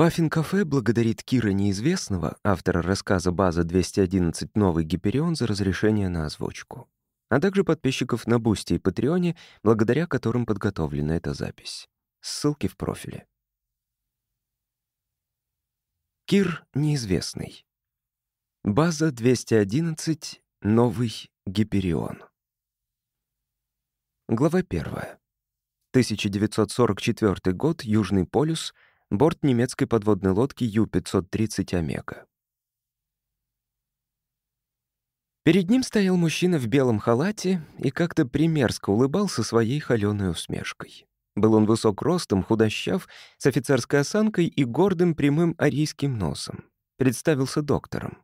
Паффин-кафе благодарит Кира Неизвестного, автора рассказа «База 211. Новый Гиперион» за разрешение на озвучку, а также подписчиков на Бусти и Патреоне, благодаря которым подготовлена эта запись. Ссылки в профиле. Кир Неизвестный. База 211. Новый Гиперион. Глава 1. 1944 год, Южный полюс — Борт немецкой подводной лодки Ю-530 «Омега». Перед ним стоял мужчина в белом халате и как-то примерзко улыбался своей холёной усмешкой. Был он высок ростом, худощав, с офицерской осанкой и гордым прямым арийским носом. Представился доктором.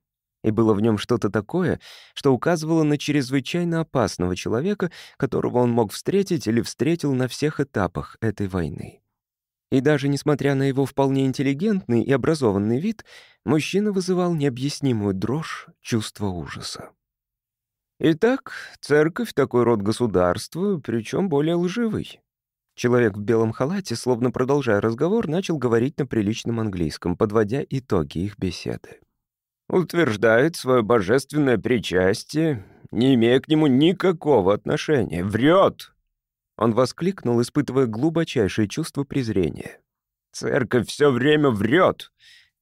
И было в нем что-то такое, что указывало на чрезвычайно опасного человека, которого он мог встретить или встретил на всех этапах этой войны. И даже несмотря на его вполне интеллигентный и образованный вид, мужчина вызывал необъяснимую дрожь чувства ужаса. Итак, церковь — такой род государства, причем более лживый. Человек в белом халате, словно продолжая разговор, начал говорить на приличном английском, подводя итоги их беседы. Утверждает свое божественное причастие, не имея к нему никакого отношения. Врет, он воскликнул, испытывая глубочайшее чувство презрения. «Церковь все время врет.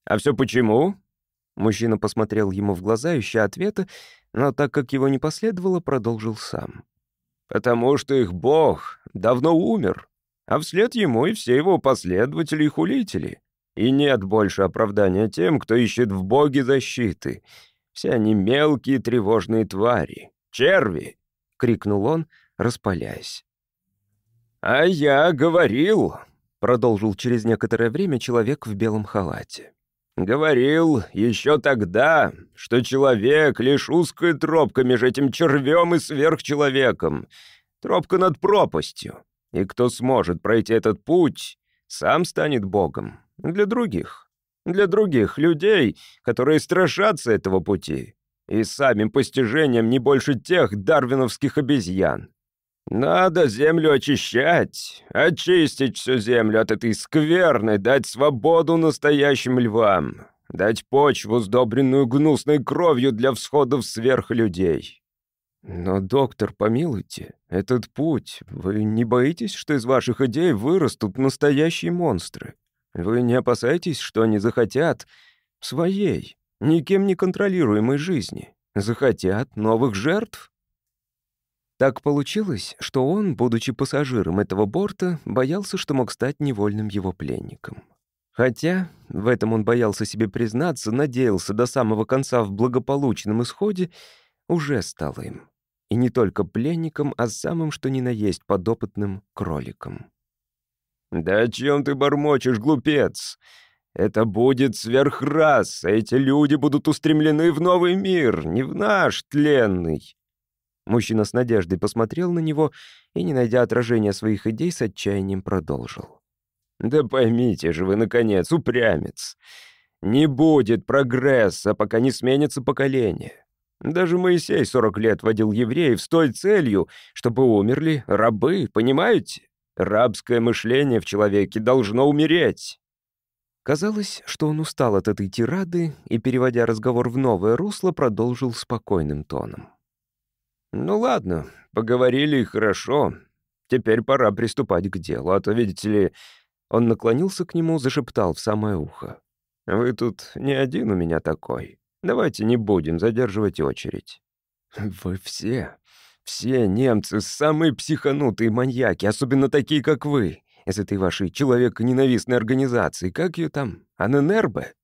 А все почему?» Мужчина посмотрел ему в глаза, ища ответа, но так как его не последовало, продолжил сам. «Потому что их бог давно умер, а вслед ему и все его последователи и хулители. И нет больше оправдания тем, кто ищет в боге защиты. Все они мелкие тревожные твари. Черви!» — крикнул он, распаляясь. «А я говорил», — продолжил через некоторое время человек в белом халате. «Говорил еще тогда, что человек — лишь узкая тропка между этим червем и сверхчеловеком, тропка над пропастью, и кто сможет пройти этот путь, сам станет Богом для других, для других людей, которые страшатся этого пути, и самим постижением не больше тех дарвиновских обезьян. Надо землю очищать, очистить всю землю от этой скверны, дать свободу настоящим львам, дать почву, сдобренную гнусной кровью для всходов сверхлюдей. Но, доктор, помилуйте, этот путь, вы не боитесь, что из ваших идей вырастут настоящие монстры? Вы не опасаетесь, что они захотят своей, никем не контролируемой жизни, захотят новых жертв? Так получилось, что он, будучи пассажиром этого борта, боялся, что мог стать невольным его пленником. Хотя, в этом он боялся себе признаться, надеялся до самого конца в благополучном исходе, уже стал им. И не только пленником, а самым что ни на есть подопытным кроликом. «Да о чем ты бормочешь, глупец? Это будет сверхраса, эти люди будут устремлены в новый мир, не в наш тленный. Мужчина с надеждой посмотрел на него и, не найдя отражения своих идей, с отчаянием продолжил. «Да поймите же вы, наконец, упрямец. Не будет прогресса, пока не сменится поколение. Даже Моисей 40 лет водил евреев с той целью, чтобы умерли рабы, понимаете? Рабское мышление в человеке должно умереть». Казалось, что он устал от этой тирады и, переводя разговор в новое русло, продолжил спокойным тоном. «Ну ладно, поговорили и хорошо. Теперь пора приступать к делу, а то, видите ли...» Он наклонился к нему, зашептал в самое ухо. «Вы тут не один у меня такой. Давайте не будем задерживать очередь». «Вы все, все немцы, самые психанутые маньяки, особенно такие, как вы, из этой вашей человеконенавистной организации. Как ее там? Аненербе?»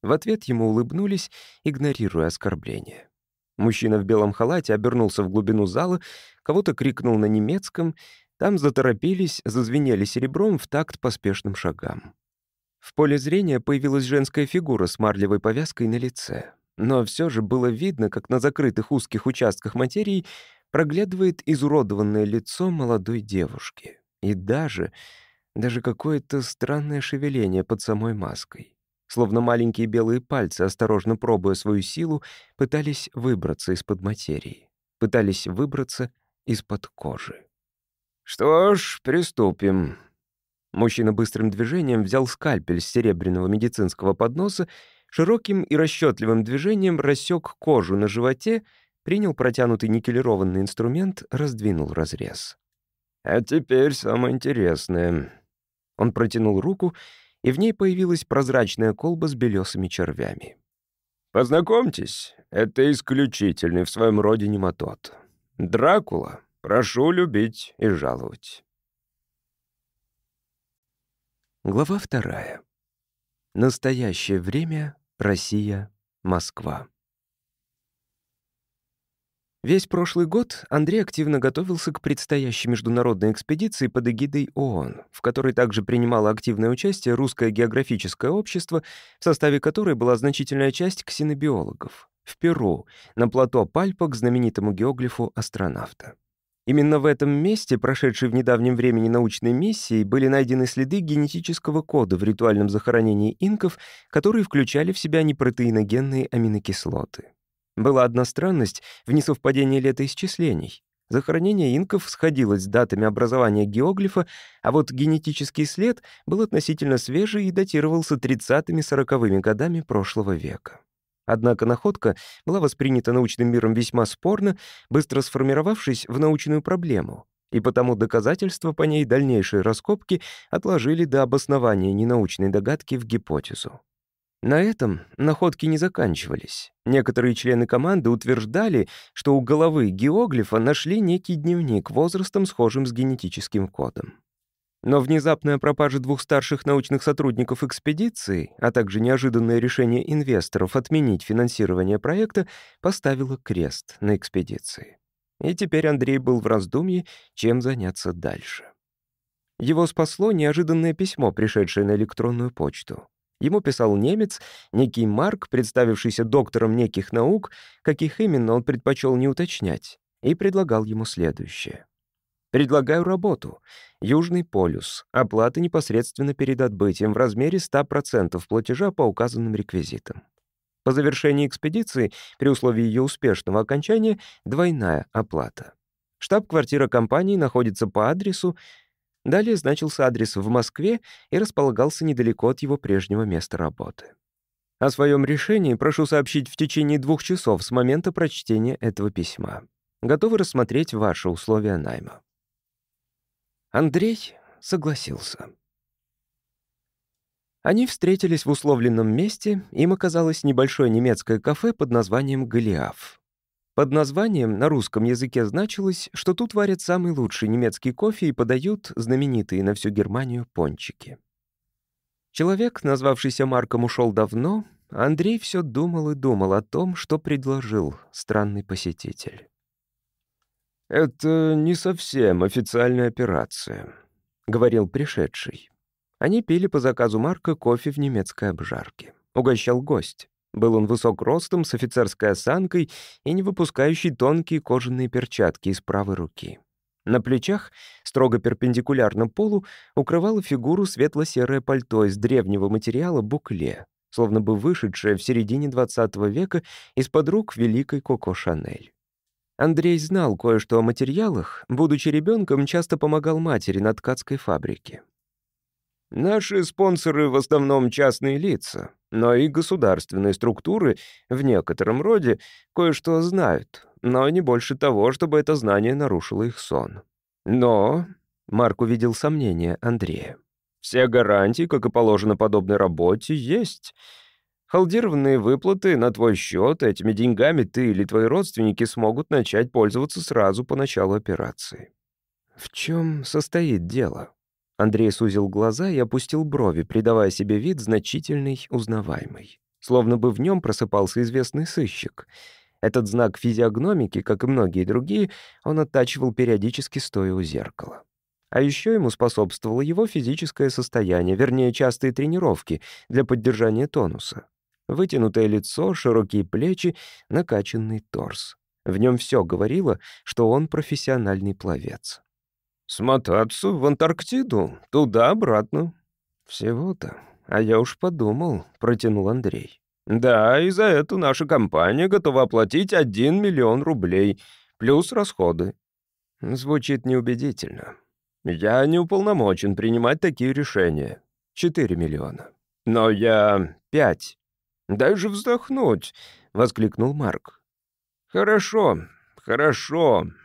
В ответ ему улыбнулись, игнорируя оскорбление. Мужчина в белом халате обернулся в глубину зала, кого-то крикнул на немецком, там заторопились, зазвенели серебром в такт поспешным шагам. В поле зрения появилась женская фигура с марлевой повязкой на лице. Но все же было видно, как на закрытых узких участках материи проглядывает изуродованное лицо молодой девушки. И даже, даже какое-то странное шевеление под самой маской словно маленькие белые пальцы, осторожно пробуя свою силу, пытались выбраться из-под материи, пытались выбраться из-под кожи. «Что ж, приступим». Мужчина быстрым движением взял скальпель с серебряного медицинского подноса, широким и расчетливым движением рассек кожу на животе, принял протянутый никелированный инструмент, раздвинул разрез. «А теперь самое интересное». Он протянул руку, и в ней появилась прозрачная колба с белесыми червями. «Познакомьтесь, это исключительный в своем роде нематод. Дракула, прошу любить и жаловать». Глава вторая. Настоящее время. Россия. Москва. Весь прошлый год Андрей активно готовился к предстоящей международной экспедиции под эгидой ООН, в которой также принимало активное участие Русское географическое общество, в составе которой была значительная часть ксенобиологов. В Перу, на плато Пальпа к знаменитому геоглифу астронавта. Именно в этом месте, прошедшей в недавнем времени научной миссии, были найдены следы генетического кода в ритуальном захоронении инков, которые включали в себя непротеиногенные аминокислоты. Была одна странность в несовпадении летоисчислений. Захоронение инков сходилось с датами образования геоглифа, а вот генетический след был относительно свежий и датировался 30-40-ми годами прошлого века. Однако находка была воспринята научным миром весьма спорно, быстро сформировавшись в научную проблему, и потому доказательства по ней дальнейшие раскопки отложили до обоснования ненаучной догадки в гипотезу. На этом находки не заканчивались. Некоторые члены команды утверждали, что у головы геоглифа нашли некий дневник возрастом, схожим с генетическим кодом. Но внезапная пропажа двух старших научных сотрудников экспедиции, а также неожиданное решение инвесторов отменить финансирование проекта поставило крест на экспедиции. И теперь Андрей был в раздумье, чем заняться дальше. Его спасло неожиданное письмо, пришедшее на электронную почту. Ему писал немец, некий Марк, представившийся доктором неких наук, каких именно он предпочел не уточнять, и предлагал ему следующее. Предлагаю работу. Южный полюс. Оплата непосредственно перед отбытием в размере 100% платежа по указанным реквизитам. По завершении экспедиции, при условии ее успешного окончания, двойная оплата. Штаб-квартира компании находится по адресу. Далее значился адрес в Москве и располагался недалеко от его прежнего места работы. О своем решении прошу сообщить в течение двух часов с момента прочтения этого письма. Готовы рассмотреть ваши условия найма. Андрей согласился. Они встретились в условленном месте, им оказалось небольшое немецкое кафе под названием «Голиаф». Под названием на русском языке значилось, что тут варят самый лучший немецкий кофе и подают знаменитые на всю Германию пончики. Человек, назвавшийся Марком, ушел давно, Андрей все думал и думал о том, что предложил странный посетитель. «Это не совсем официальная операция», — говорил пришедший. Они пили по заказу Марка кофе в немецкой обжарке. Угощал гость. Был он высок ростом, с офицерской осанкой и не выпускающий тонкие кожаные перчатки из правой руки. На плечах, строго перпендикулярно полу, укрывало фигуру светло-серое пальто из древнего материала букле, словно бы вышедшее в середине XX века из-под рук великой Коко Шанель. Андрей знал кое-что о материалах, будучи ребенком, часто помогал матери на ткацкой фабрике. Наши спонсоры в основном частные лица, но и государственные структуры в некотором роде кое-что знают, но не больше того, чтобы это знание нарушило их сон. Но, Марк увидел сомнения Андрея, все гарантии, как и положено подобной работе, есть — Халдированные выплаты на твой счет, этими деньгами ты или твои родственники смогут начать пользоваться сразу по началу операции. В чем состоит дело? Андрей сузил глаза и опустил брови, придавая себе вид значительный, узнаваемый. Словно бы в нем просыпался известный сыщик. Этот знак физиогномики, как и многие другие, он оттачивал периодически стоя у зеркала. А еще ему способствовало его физическое состояние, вернее, частые тренировки для поддержания тонуса. Вытянутое лицо, широкие плечи, накачанный торс. В нем все говорило, что он профессиональный пловец. «Смотаться в Антарктиду, туда-обратно». «Всего-то. А я уж подумал», — протянул Андрей. «Да, и за это наша компания готова оплатить 1 миллион рублей, плюс расходы». Звучит неубедительно. «Я не уполномочен принимать такие решения. Четыре миллиона. Но я пять. Дай же вздохнуть», — воскликнул Марк. «Хорошо, хорошо», —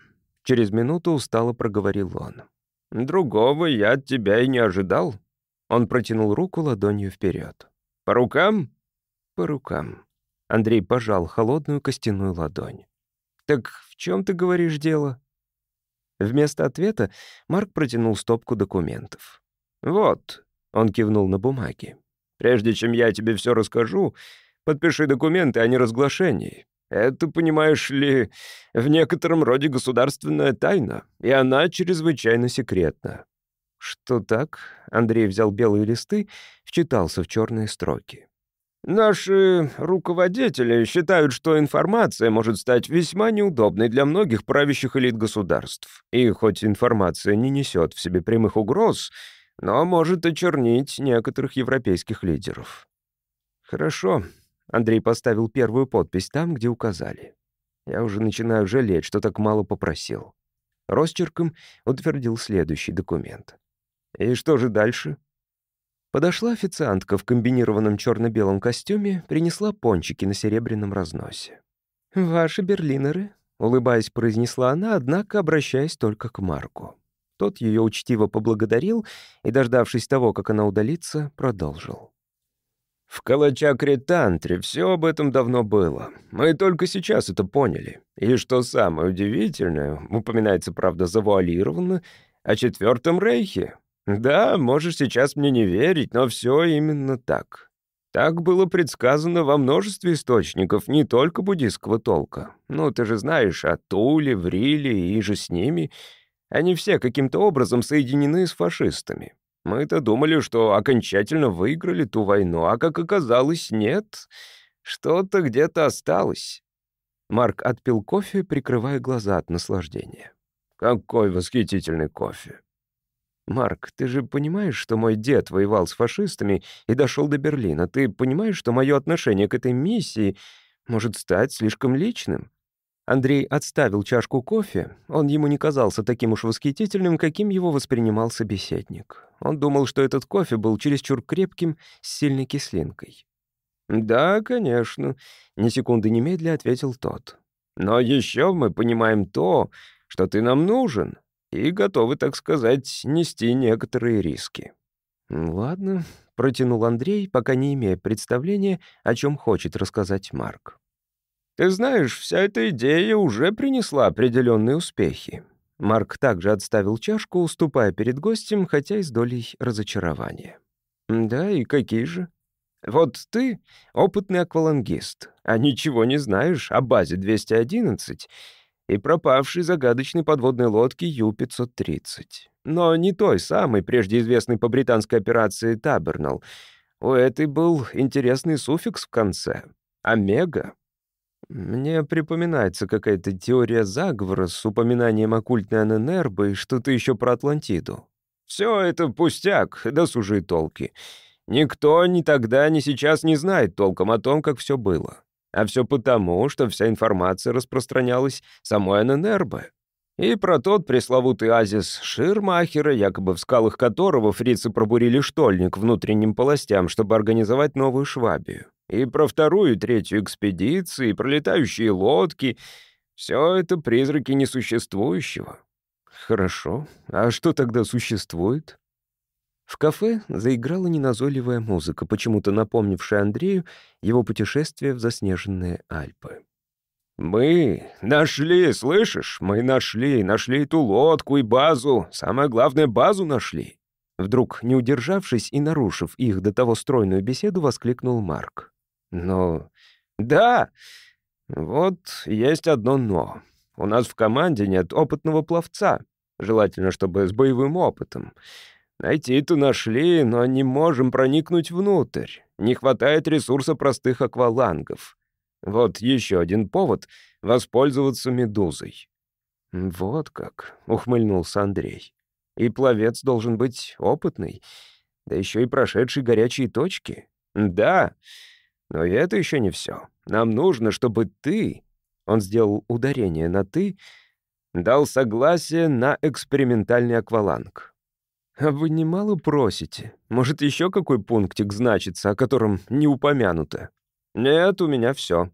через минуту устало проговорил он. «Другого я от тебя и не ожидал». Он протянул руку ладонью вперед. «По рукам?» «По рукам». Андрей пожал холодную костяную ладонь. «Так в чем ты говоришь дело?» Вместо ответа Марк протянул стопку документов. «Вот», — он кивнул на бумаге. «Прежде чем я тебе все расскажу, подпиши документы о неразглашении. Это, понимаешь ли, в некотором роде государственная тайна, и она чрезвычайно секретна». «Что так?» — Андрей взял белые листы, вчитался в черные строки. Наши руководители считают, что информация может стать весьма неудобной для многих правящих элит государств. И хоть информация не несет в себе прямых угроз, но может очернить некоторых европейских лидеров. Хорошо. Андрей поставил первую подпись там, где указали. Я уже начинаю жалеть, что так мало попросил. Росчерком утвердил следующий документ. И что же дальше? Подошла официантка в комбинированном черно-белом костюме, принесла пончики на серебряном разносе. «Ваши берлинеры», — улыбаясь, произнесла она, однако обращаясь только к Марку. Тот ее учтиво поблагодарил и, дождавшись того, как она удалится, продолжил. «В Калачакре-Тантре все об этом давно было. Мы только сейчас это поняли. И что самое удивительное, упоминается, правда, завуалированно, о Четвертом Рейхе. Да, можешь сейчас мне не верить, но все именно так. Так было предсказано во множестве источников, не только буддистского толка. Ну, ты же знаешь, о Туле, Вриле и же с ними. Они все каким-то образом соединены с фашистами. Мы-то думали, что окончательно выиграли ту войну, а как оказалось, нет. Что-то где-то осталось. Марк отпил кофе, прикрывая глаза от наслаждения. «Какой восхитительный кофе!» «Марк, ты же понимаешь, что мой дед воевал с фашистами и дошел до Берлина? Ты понимаешь, что мое отношение к этой миссии может стать слишком личным?» Андрей отставил чашку кофе. Он ему не казался таким уж восхитительным, каким его воспринимал собеседник. Он думал, что этот кофе был чересчур крепким, с сильной кислинкой. «Да, конечно», — ни секунды немедля ответил тот. «Но еще мы понимаем то, что ты нам нужен и готовы, так сказать, нести некоторые риски». «Ладно», — протянул Андрей, пока не имея представления, о чем хочет рассказать Марк. «Ты знаешь, вся эта идея уже принесла определенные успехи». Марк также отставил чашку, уступая перед гостем, хотя и с долей разочарования. «Да, и какие же?» «Вот ты — опытный аквалангист, а ничего не знаешь о базе 211 и пропавшей загадочной подводной лодки Ю-530. Но не той самой, прежде известной по британской операции «Табернал». У этой был интересный суффикс в конце — «Омега». Мне припоминается какая-то теория заговора с упоминанием оккультной Аненербы и что-то еще про Атлантиду. Все это пустяк, досужие толки. Никто ни тогда, ни сейчас не знает толком о том, как все было. А все потому, что вся информация распространялась самой ННРБ. И про тот пресловутый азис Ширмахера, якобы в скалах которого фрицы пробурили штольник внутренним полостям, чтобы организовать новую Швабию. И про вторую и третью экспедиции, и про летающие лодки. Все это призраки несуществующего. Хорошо. А что тогда существует? В кафе заиграла неназойливая музыка, почему-то напомнившая Андрею его путешествие в заснеженные Альпы. «Мы нашли, слышишь? Мы нашли, нашли эту лодку и базу. Самое главное, базу нашли». Вдруг, не удержавшись и нарушив их до того стройную беседу, воскликнул Марк. «Но... да, вот есть одно «но». У нас в команде нет опытного пловца, желательно, чтобы с боевым опытом. Найти-то нашли, но не можем проникнуть внутрь. Не хватает ресурса простых аквалангов. Вот еще один повод — воспользоваться медузой». «Вот как», — ухмыльнулся Андрей. «И пловец должен быть опытный, да еще и прошедший горячие точки. Да, но и это еще не все. Нам нужно, чтобы ты...» Он сделал ударение на «ты», дал согласие на экспериментальный акваланг. А вы немало просите. Может, еще какой пунктик значится, о котором не упомянуто? Нет, у меня все.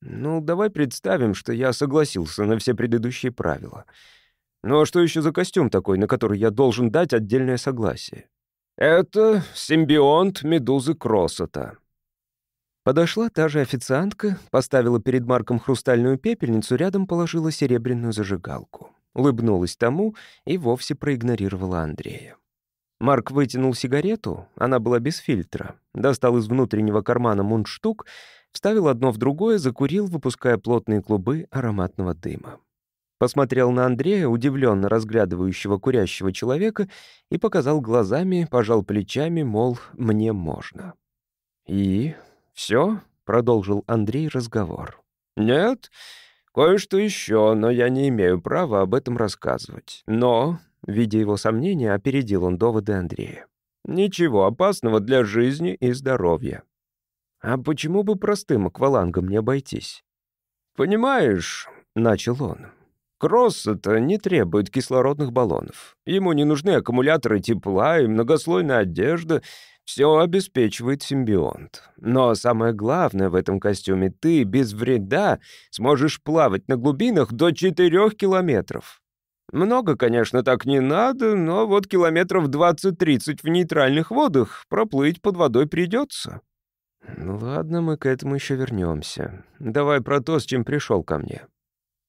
Ну, давай представим, что я согласился на все предыдущие правила. Ну а что еще за костюм такой, на который я должен дать отдельное согласие? Это симбионт медузы Кроссота. Подошла та же официантка, поставила перед Марком хрустальную пепельницу, рядом положила серебряную зажигалку. Улыбнулась тому и вовсе проигнорировала Андрея. Марк вытянул сигарету, она была без фильтра, достал из внутреннего кармана мундштук, вставил одно в другое, закурил, выпуская плотные клубы ароматного дыма. Посмотрел на Андрея, удивленно разглядывающего курящего человека, и показал глазами, пожал плечами, мол, мне можно. И все? продолжил Андрей разговор. «Нет, кое-что еще, но я не имею права об этом рассказывать. Но, видя его сомнения, опередил он доводы Андрея. Ничего опасного для жизни и здоровья. А почему бы простым аквалангом не обойтись? Понимаешь, начал он. Кросс это не требует кислородных баллонов. Ему не нужны аккумуляторы тепла и многослойная одежда, все обеспечивает симбионт. Но самое главное в этом костюме — ты без вреда сможешь плавать на глубинах до 4 километров. Много, конечно, так не надо, но вот километров 20-30 в нейтральных водах проплыть под водой придется. Ну ладно, мы к этому еще вернемся. Давай про то, с чем пришел ко мне.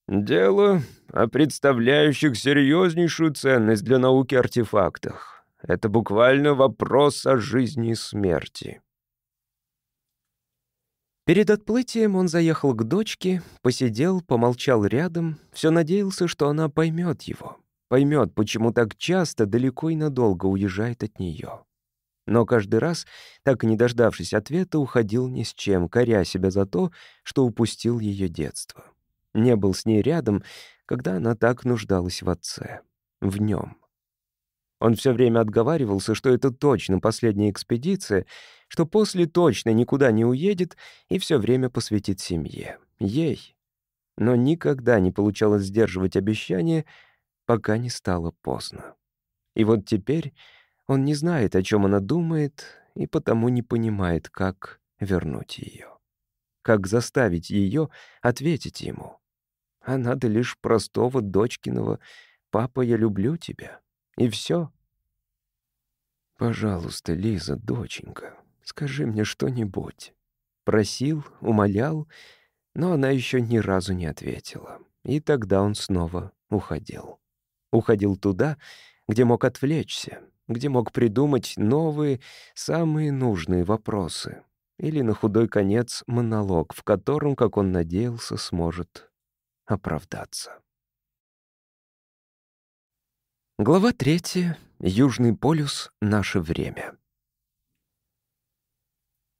Дело о представляющих серьезнейшую ценность для науки артефактах. Это буквально вопрос о жизни и смерти. Перед отплытием он заехал к дочке, посидел, помолчал рядом, все надеялся, что она поймет его, поймет, почему так часто далеко и надолго уезжает от нее. Но каждый раз, так и не дождавшись ответа, уходил ни с чем, коря себя за то, что упустил ее детство. Не был с ней рядом, когда она так нуждалась в отце, в нем. Он все время отговаривался, что это точно последняя экспедиция, что после точно никуда не уедет и все время посвятит семье. Ей. Но никогда не получалось сдерживать обещания, пока не стало поздно. И вот теперь он не знает, о чем она думает, и потому не понимает, как вернуть ее. Как заставить ее ответить ему. А надо лишь простого дочкиного «Папа, я люблю тебя». И все. «Пожалуйста, Лиза, доченька, скажи мне что-нибудь». Просил, умолял, но она еще ни разу не ответила. И тогда он снова уходил. Уходил туда, где мог отвлечься, где мог придумать новые, самые нужные вопросы. Или на худой конец монолог, в котором, как он надеялся, сможет оправдаться. Глава третья. Южный полюс. Наше время.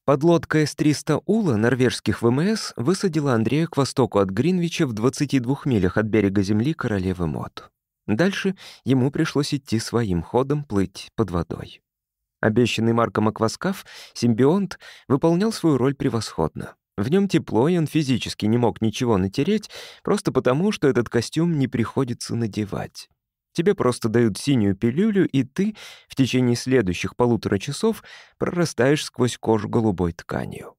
Подлодка С-300 Ула норвежских ВМС высадила Андрея к востоку от Гринвича в 22 милях от берега земли королевы Мод. Дальше ему пришлось идти своим ходом, плыть под водой. Обещанный Марком акваскаф, симбионт, выполнял свою роль превосходно. В нем тепло, и он физически не мог ничего натереть, просто потому, что этот костюм не приходится надевать. Тебе просто дают синюю пилюлю, и ты в течение следующих полутора часов прорастаешь сквозь кожу голубой тканью.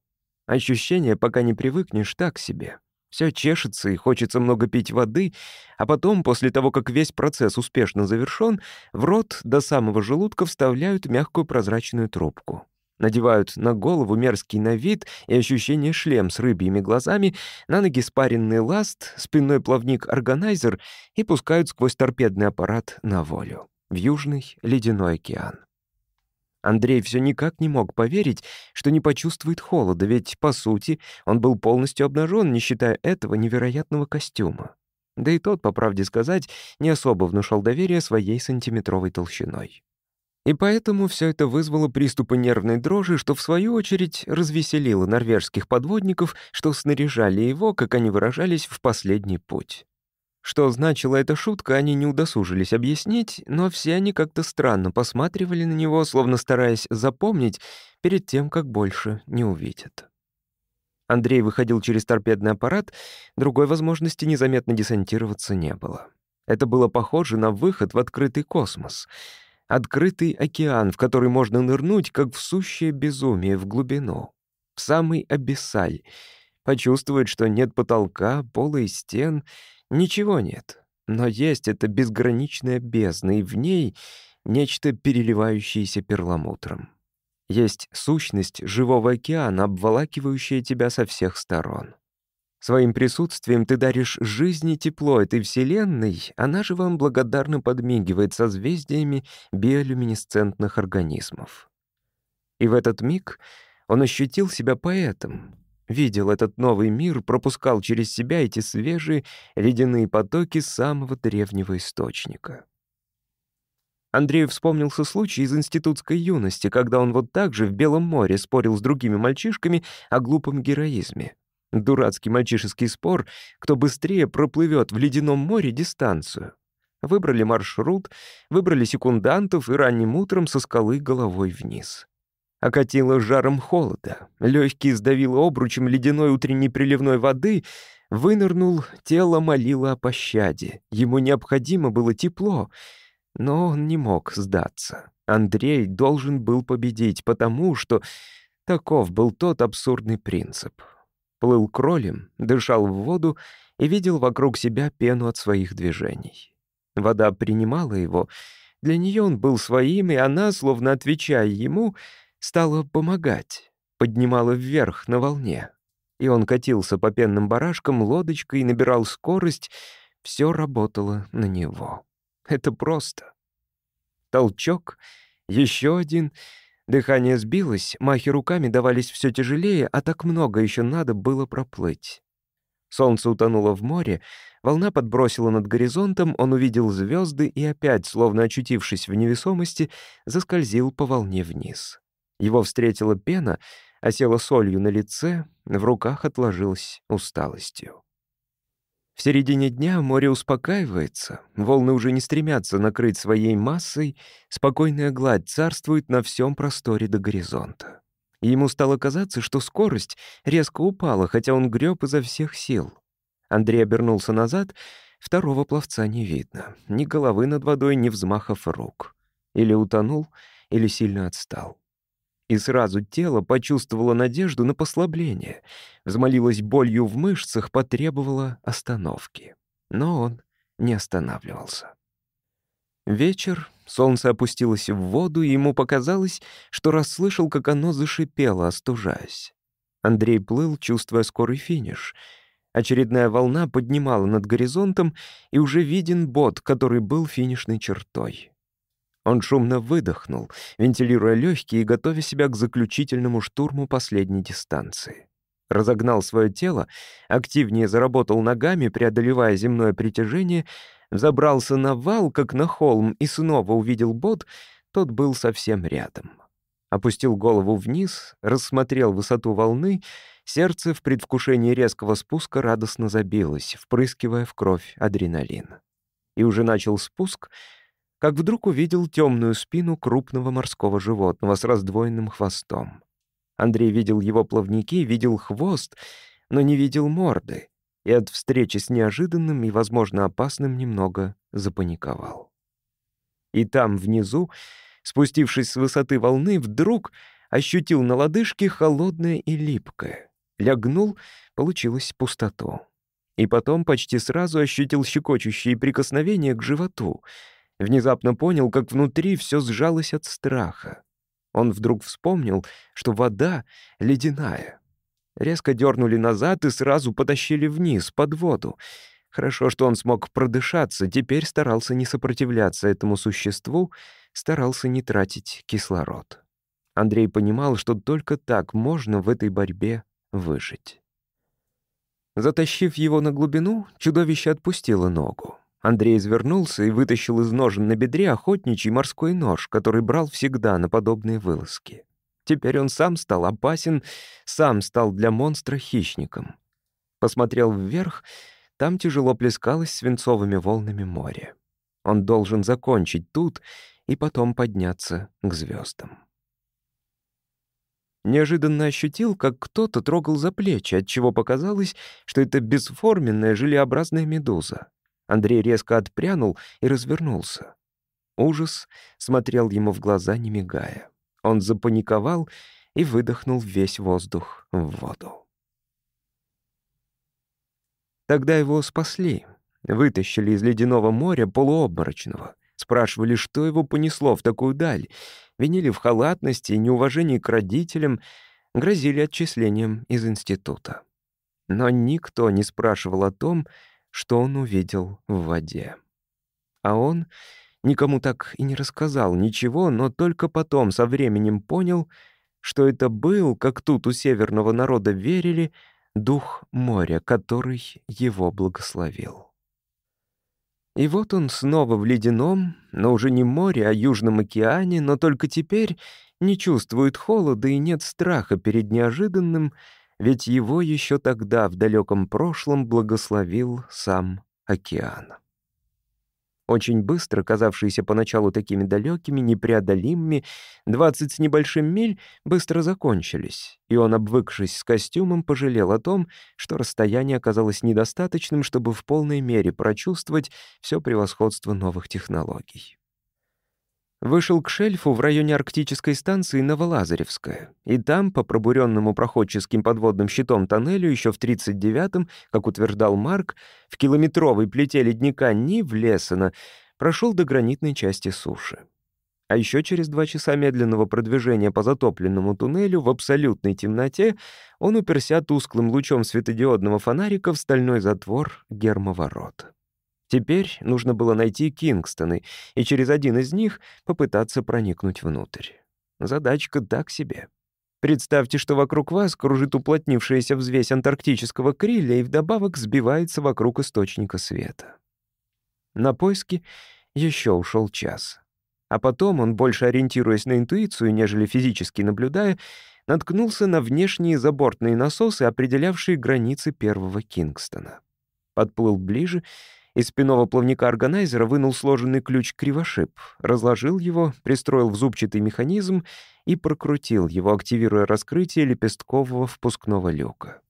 Ощущение, пока не привыкнешь, так себе. Все чешется и хочется много пить воды, а потом, после того, как весь процесс успешно завершен, в рот до самого желудка вставляют мягкую прозрачную трубку надевают на голову мерзкий на вид и ощущение шлем с рыбьими глазами, на ноги спаренный ласт, спинной плавник-органайзер и пускают сквозь торпедный аппарат на волю, в Южный ледяной океан. Андрей все никак не мог поверить, что не почувствует холода, ведь, по сути, он был полностью обнажен, не считая этого невероятного костюма. Да и тот, по правде сказать, не особо внушал доверие своей сантиметровой толщиной. И поэтому все это вызвало приступы нервной дрожи, что в свою очередь развеселило норвежских подводников, что снаряжали его, как они выражались, в последний путь. Что значила эта шутка, они не удосужились объяснить, но все они как-то странно посматривали на него, словно стараясь запомнить перед тем, как больше не увидят. Андрей выходил через торпедный аппарат, другой возможности незаметно десантироваться не было. Это было похоже на выход в открытый космос. Открытый океан, в который можно нырнуть, как в сущее безумие, в глубину. В самый абиссаль. Почувствовать, что нет потолка, пола и стен. Ничего нет. Но есть эта безграничная бездна, и в ней нечто переливающееся перламутром. Есть сущность живого океана, обволакивающая тебя со всех сторон. Своим присутствием ты даришь жизнь и тепло этой вселенной, она же вам благодарно подмигивает созвездиями биолюминесцентных организмов. И в этот миг он ощутил себя поэтом, видел этот новый мир, пропускал через себя эти свежие ледяные потоки самого древнего источника. Андрею вспомнился случай из институтской юности, когда он вот так же в Белом море спорил с другими мальчишками о глупом героизме. Дурацкий мальчишеский спор, кто быстрее проплывет в ледяном море дистанцию. Выбрали маршрут, выбрали секундантов и ранним утром со скалы головой вниз. Окатило жаром холода, легкие сдавило обручем ледяной утренней приливной воды, вынырнул, тело молило о пощаде. Ему необходимо было тепло, но он не мог сдаться. Андрей должен был победить, потому что таков был тот абсурдный принцип — плыл кролем, дышал в воду и видел вокруг себя пену от своих движений. Вода принимала его, для нее он был своим, и она, словно отвечая ему, стала помогать, поднимала вверх на волне. И он катился по пенным барашкам лодочкой, набирал скорость, все работало на него. Это просто. Толчок, еще один — Дыхание сбилось, махи руками давались все тяжелее, а так много еще надо было проплыть. Солнце утонуло в море, волна подбросила над горизонтом, он увидел звезды и опять, словно очутившись в невесомости, заскользил по волне вниз. Его встретила пена, осела солью на лице, в руках отложилась усталостью. В середине дня море успокаивается, волны уже не стремятся накрыть своей массой, спокойная гладь царствует на всем просторе до горизонта. И ему стало казаться, что скорость резко упала, хотя он греб изо всех сил. Андрей обернулся назад, второго пловца не видно. Ни головы над водой, ни взмахов рук. Или утонул, или сильно отстал. И сразу тело почувствовало надежду на послабление, взмолилось болью в мышцах, потребовало остановки. Но он не останавливался. Вечер, солнце опустилось в воду, и ему показалось, что расслышал, как оно зашипело, остужаясь. Андрей плыл, чувствуя скорый финиш. Очередная волна поднимала над горизонтом, и уже виден бот, который был финишной чертой. Он шумно выдохнул, вентилируя легкие и готовя себя к заключительному штурму последней дистанции. Разогнал свое тело, активнее заработал ногами, преодолевая земное притяжение, забрался на вал, как на холм, и снова увидел бот, тот был совсем рядом. Опустил голову вниз, рассмотрел высоту волны, сердце в предвкушении резкого спуска радостно забилось, впрыскивая в кровь адреналин. И уже начал спуск — как вдруг увидел темную спину крупного морского животного с раздвоенным хвостом. Андрей видел его плавники, видел хвост, но не видел морды, и от встречи с неожиданным и, возможно, опасным немного запаниковал. И там, внизу, спустившись с высоты волны, вдруг ощутил на лодыжке холодное и липкое. Лягнул, получилось пустоту. И потом почти сразу ощутил щекочущие прикосновения к животу — Внезапно понял, как внутри все сжалось от страха. Он вдруг вспомнил, что вода ледяная. Резко дернули назад и сразу потащили вниз, под воду. Хорошо, что он смог продышаться, теперь старался не сопротивляться этому существу, старался не тратить кислород. Андрей понимал, что только так можно в этой борьбе выжить. Затащив его на глубину, чудовище отпустило ногу. Андрей извернулся и вытащил из ножен на бедре охотничий морской нож, который брал всегда на подобные вылазки. Теперь он сам стал опасен, сам стал для монстра хищником. Посмотрел вверх, там тяжело плескалось свинцовыми волнами море. Он должен закончить тут и потом подняться к звездам. Неожиданно ощутил, как кто-то трогал за плечи, отчего показалось, что это бесформенная желеобразная медуза. Андрей резко отпрянул и развернулся. Ужас смотрел ему в глаза, не мигая. Он запаниковал и выдохнул весь воздух в воду. Тогда его спасли, вытащили из ледяного моря полуобморочного, спрашивали, что его понесло в такую даль, винили в халатности и неуважении к родителям, грозили отчислением из института. Но никто не спрашивал о том, что он увидел в воде. А он никому так и не рассказал ничего, но только потом, со временем понял, что это был, как тут у северного народа верили, дух моря, который его благословил. И вот он снова в ледяном, но уже не море, а южном океане, но только теперь не чувствует холода и нет страха перед неожиданным, ведь его еще тогда, в далеком прошлом, благословил сам океан. Очень быстро, казавшиеся поначалу такими далекими, непреодолимыми, двадцать с небольшим миль быстро закончились, и он, обвыкшись с костюмом, пожалел о том, что расстояние оказалось недостаточным, чтобы в полной мере прочувствовать все превосходство новых технологий. Вышел к шельфу в районе арктической станции Новолазаревская, и там, по пробуренному проходческим подводным щитом тоннелю еще в 39-м, как утверждал Марк, в километровой плите ледника Нив Лесона прошел до гранитной части суши. А еще через два часа медленного продвижения по затопленному туннелю в абсолютной темноте он уперся тусклым лучом светодиодного фонарика в стальной затвор гермоворот. Теперь нужно было найти Кингстоны и через один из них попытаться проникнуть внутрь. Задачка так себе. Представьте, что вокруг вас кружит уплотнившаяся взвесь антарктического криля и вдобавок сбивается вокруг источника света. На поиски еще ушел час. А потом он, больше ориентируясь на интуицию, нежели физически наблюдая, наткнулся на внешние забортные насосы, определявшие границы первого Кингстона. Подплыл ближе — из спинного плавника органайзера вынул сложенный ключ-кривошип, разложил его, пристроил в зубчатый механизм и прокрутил его, активируя раскрытие лепесткового впускного люка.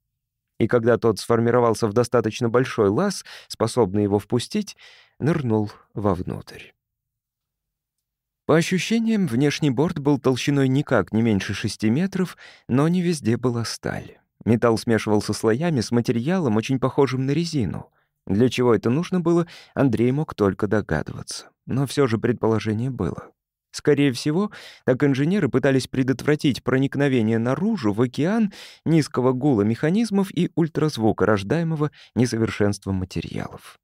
И когда тот сформировался в достаточно большой лаз, способный его впустить, нырнул вовнутрь. По ощущениям, внешний борт был толщиной никак не меньше 6 метров, но не везде была сталь. Металл смешивался слоями с материалом, очень похожим на резину. Для чего это нужно было, Андрей мог только догадываться. Но все же предположение было. Скорее всего, так инженеры пытались предотвратить проникновение наружу в океан низкого гула механизмов и ультразвука, рождаемого несовершенством материалов.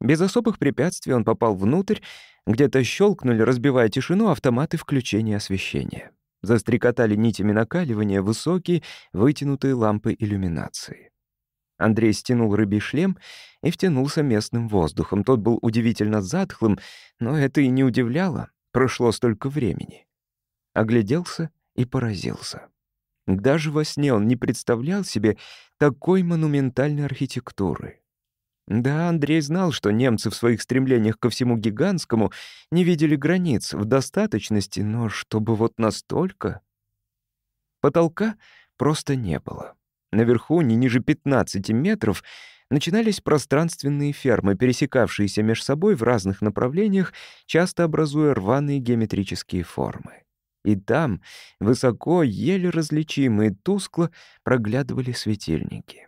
Без особых препятствий он попал внутрь, где-то щелкнули, разбивая тишину, автоматы включения освещения. Застрекотали нитями накаливания высокие, вытянутые лампы иллюминации. Андрей стянул рыбий шлем и втянулся местным воздухом. Тот был удивительно затхлым, но это и не удивляло. Прошло столько времени. Огляделся и поразился. Даже во сне он не представлял себе такой монументальной архитектуры. Да, Андрей знал, что немцы в своих стремлениях ко всему гигантскому не видели границ в достаточности, но чтобы вот настолько... Потолка просто не было. Наверху, не ниже 15 метров, начинались пространственные фермы, пересекавшиеся между собой в разных направлениях, часто образуя рваные геометрические формы. И там, высоко, еле различимые, тускло проглядывали светильники.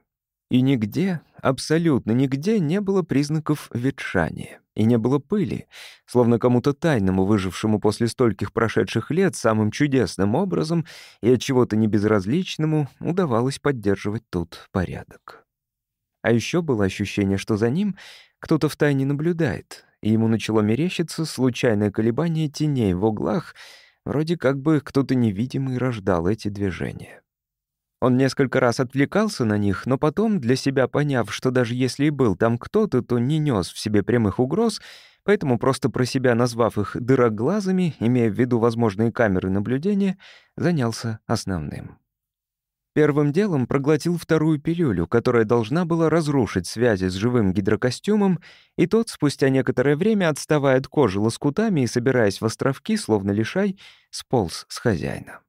И нигде, абсолютно нигде не было признаков ветшания. И не было пыли, словно кому-то тайному, выжившему после стольких прошедших лет самым чудесным образом и от чего-то небезразличному удавалось поддерживать тут порядок. А еще было ощущение, что за ним кто-то втайне наблюдает, и ему начало мерещиться случайное колебание теней в углах, вроде как бы кто-то невидимый рождал эти движения. Он несколько раз отвлекался на них, но потом, для себя поняв, что даже если и был там кто-то, то не нес в себе прямых угроз, поэтому просто про себя назвав их дыроглазами, имея в виду возможные камеры наблюдения, занялся основным. Первым делом проглотил вторую пилюлю, которая должна была разрушить связи с живым гидрокостюмом, и тот, спустя некоторое время, отставая от кожи лоскутами и собираясь в островки, словно лишай, сполз с хозяина.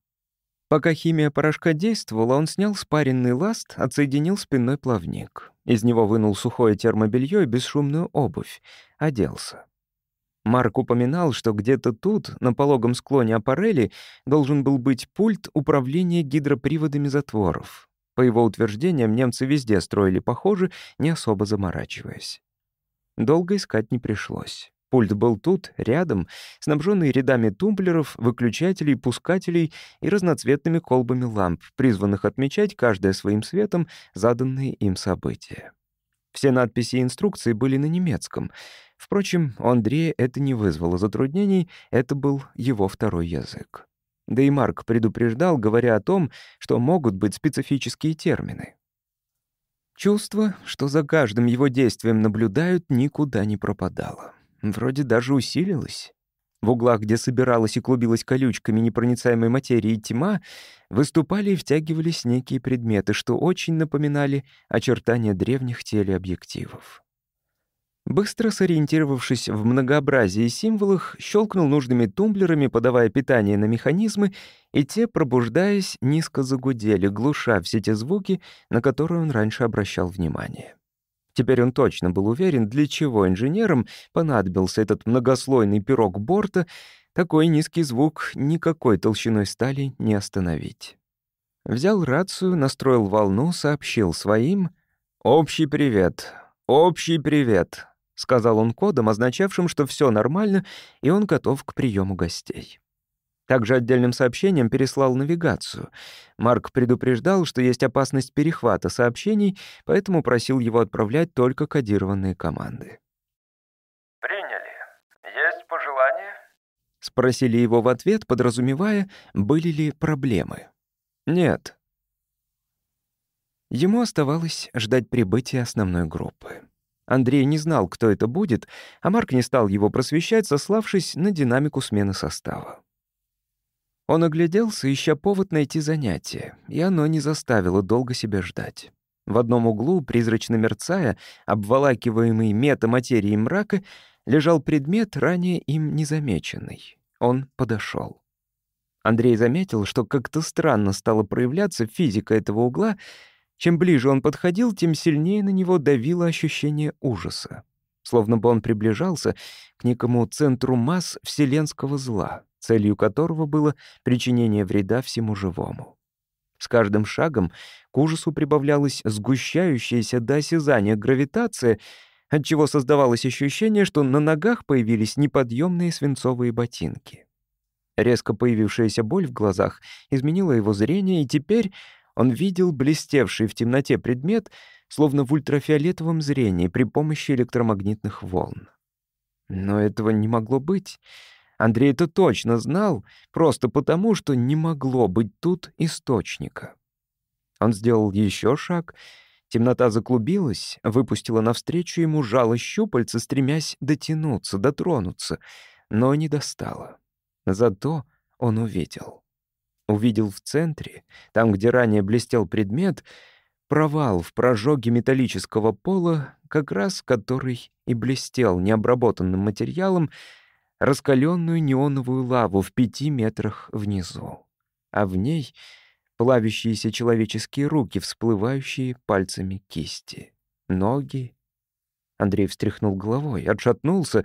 Пока химия порошка действовала, он снял спаренный ласт, отсоединил спинной плавник. Из него вынул сухое термобелье и бесшумную обувь. Оделся. Марк упоминал, что где-то тут, на пологом склоне аппарели, должен был быть пульт управления гидроприводами затворов. По его утверждениям, немцы везде строили похоже, не особо заморачиваясь. Долго искать не пришлось. Пульт был тут, рядом, снабженный рядами тумблеров, выключателей, пускателей и разноцветными колбами ламп, призванных отмечать каждое своим светом заданные им события. Все надписи и инструкции были на немецком. Впрочем, у Андрея это не вызвало затруднений, это был его второй язык. Да и Марк предупреждал, говоря о том, что могут быть специфические термины. Чувство, что за каждым его действием наблюдают, никуда не пропадало. Вроде даже усилилось. В углах, где собиралась и клубилась колючками непроницаемой материи тьма, выступали и втягивались некие предметы, что очень напоминали очертания древних телеобъективов. Быстро сориентировавшись в многообразии символах, щелкнул нужными тумблерами, подавая питание на механизмы, и те, пробуждаясь, низко загудели, глуша все те звуки, на которые он раньше обращал внимание. Теперь он точно был уверен, для чего инженерам понадобился этот многослойный пирог борта, такой низкий звук никакой толщиной стали не остановить. Взял рацию, настроил волну, сообщил своим «Общий привет! Общий привет!» — сказал он кодом, означавшим, что все нормально, и он готов к приему гостей. Также отдельным сообщением переслал навигацию. Марк предупреждал, что есть опасность перехвата сообщений, поэтому просил его отправлять только кодированные команды. «Приняли. Есть пожелания?» Спросили его в ответ, подразумевая, были ли проблемы. «Нет». Ему оставалось ждать прибытия основной группы. Андрей не знал, кто это будет, а Марк не стал его просвещать, сославшись на динамику смены состава. Он огляделся, ища повод найти занятие, и оно не заставило долго себя ждать. В одном углу, призрачно мерцая, обволакиваемый метаматерией мрака, лежал предмет, ранее им незамеченный. Он подошел. Андрей заметил, что как-то странно стала проявляться физика этого угла. Чем ближе он подходил, тем сильнее на него давило ощущение ужаса. Словно бы он приближался к некому центру масс вселенского зла целью которого было причинение вреда всему живому. С каждым шагом к ужасу прибавлялась сгущающаяся до осязания гравитация, отчего создавалось ощущение, что на ногах появились неподъемные свинцовые ботинки. Резко появившаяся боль в глазах изменила его зрение, и теперь он видел блестевший в темноте предмет, словно в ультрафиолетовом зрении при помощи электромагнитных волн. Но этого не могло быть. Андрей это точно знал, просто потому, что не могло быть тут источника. Он сделал еще шаг, темнота заклубилась, выпустила навстречу ему жало щупальца, стремясь дотянуться, дотронуться, но не достала. Зато он увидел. Увидел в центре, там, где ранее блестел предмет, провал в прожоге металлического пола, как раз который и блестел необработанным материалом, раскаленную неоновую лаву в пяти метрах внизу, а в ней плавящиеся человеческие руки, всплывающие пальцами кисти, ноги. Андрей встряхнул головой, отшатнулся,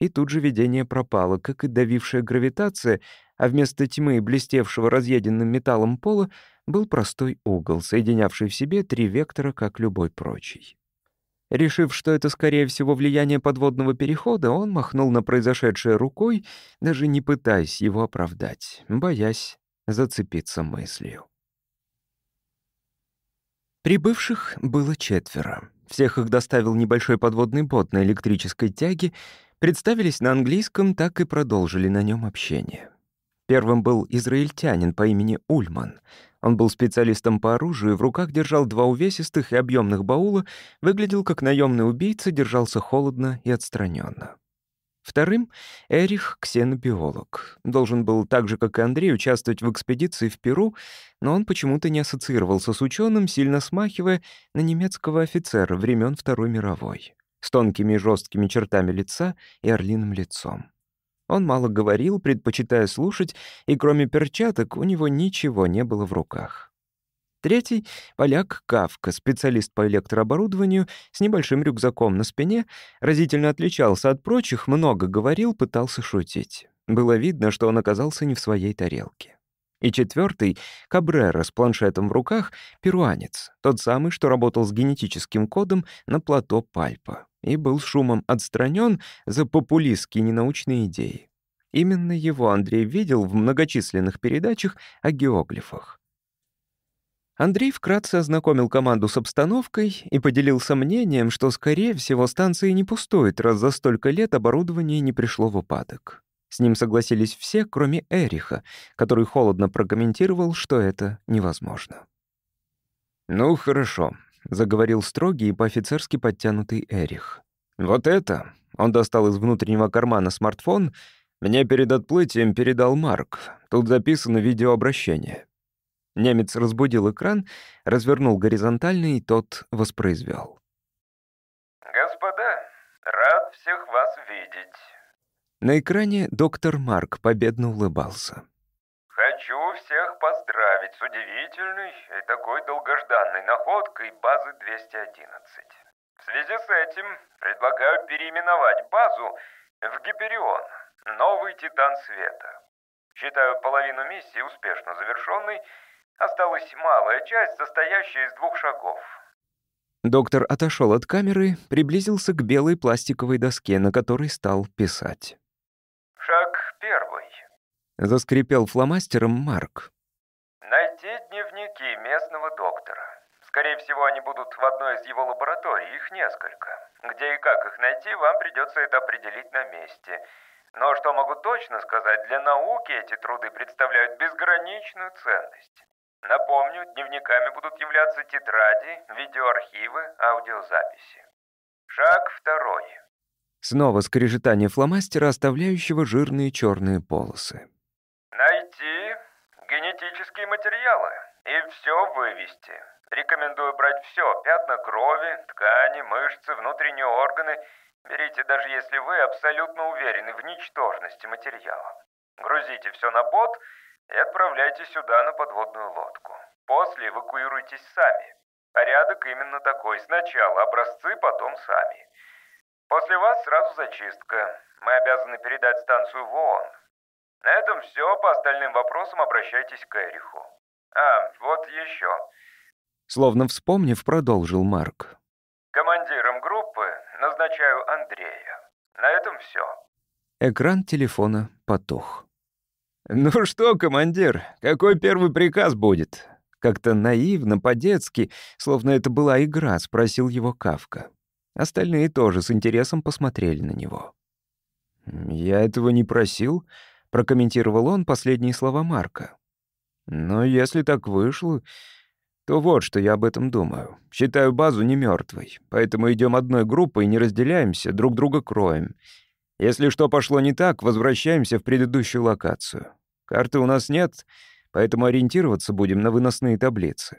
и тут же видение пропало, как и давившая гравитация, а вместо тьмы, блестевшего разъеденным металлом пола, был простой угол, соединявший в себе три вектора, как любой прочий. Решив, что это, скорее всего, влияние подводного перехода, он махнул на произошедшее рукой, даже не пытаясь его оправдать, боясь зацепиться мыслью. Прибывших было четверо. Всех их доставил небольшой подводный бот на электрической тяге, представились на английском, так и продолжили на нем общение. Первым был израильтянин по имени Ульман — он был специалистом по оружию, в руках держал два увесистых и объемных баула, выглядел как наемный убийца, держался холодно и отстраненно. Вторым — Эрих, ксенобиолог. Должен был так же, как и Андрей, участвовать в экспедиции в Перу, но он почему-то не ассоциировался с ученым, сильно смахивая на немецкого офицера времен Второй мировой, с тонкими и жесткими чертами лица и орлиным лицом. Он мало говорил, предпочитая слушать, и кроме перчаток у него ничего не было в руках. Третий — поляк Кавка, специалист по электрооборудованию, с небольшим рюкзаком на спине, разительно отличался от прочих, много говорил, пытался шутить. Было видно, что он оказался не в своей тарелке. И четвертый — Кабрера с планшетом в руках, перуанец, тот самый, что работал с генетическим кодом на плато Пальпа и был шумом отстранен за популистские ненаучные идеи. Именно его Андрей видел в многочисленных передачах о геоглифах. Андрей вкратце ознакомил команду с обстановкой и поделился мнением, что, скорее всего, станция не пустует, раз за столько лет оборудование не пришло в упадок. С ним согласились все, кроме Эриха, который холодно прокомментировал, что это невозможно. «Ну, хорошо», — заговорил строгий и по-офицерски подтянутый Эрих. «Вот это...» — он достал из внутреннего кармана смартфон. «Мне перед отплытием передал Марк. Тут записано видеообращение». Немец разбудил экран, развернул горизонтально, и тот воспроизвел. «Господа, рад всех вас видеть. На экране доктор Марк победно улыбался. Поздравить с удивительной и такой долгожданной находкой базы 211. В связи с этим предлагаю переименовать базу в Гиперион, новый Титан Света. Считаю половину миссии успешно завершенной, осталась малая часть, состоящая из двух шагов. Доктор отошел от камеры, приблизился к белой пластиковой доске, на которой стал писать. Шаг первый. Заскрипел фломастером Марк. Найти дневники местного доктора. Скорее всего, они будут в одной из его лабораторий, их несколько. Где и как их найти, вам придется это определить на месте. Но что могу точно сказать, для науки эти труды представляют безграничную ценность. Напомню, дневниками будут являться тетради, видеоархивы, аудиозаписи. Шаг второй. Снова скрежетание фломастера, оставляющего жирные черные полосы. Найти генетические материалы и все вывести. Рекомендую брать все. Пятна крови, ткани, мышцы, внутренние органы. Берите, даже если вы абсолютно уверены в ничтожности материала. Грузите все на бот и отправляйте сюда на подводную лодку. После эвакуируйтесь сами. Порядок именно такой. Сначала образцы, потом сами. После вас сразу зачистка. Мы обязаны передать станцию в ООН. На этом все. По остальным вопросам обращайтесь к Эриху. А, вот еще. Словно вспомнив, продолжил Марк. Командиром группы назначаю Андрея. На этом все. Экран телефона потух. «Ну что, командир, какой первый приказ будет?» Как-то наивно, по-детски, словно это была игра, спросил его Кавка. Остальные тоже с интересом посмотрели на него. «Я этого не просил», — прокомментировал он последние слова Марка. «Но если так вышло, то вот что я об этом думаю. Считаю базу не мертвой, поэтому идем одной группой не разделяемся, друг друга кроем. Если что пошло не так, возвращаемся в предыдущую локацию. Карты у нас нет, поэтому ориентироваться будем на выносные таблицы.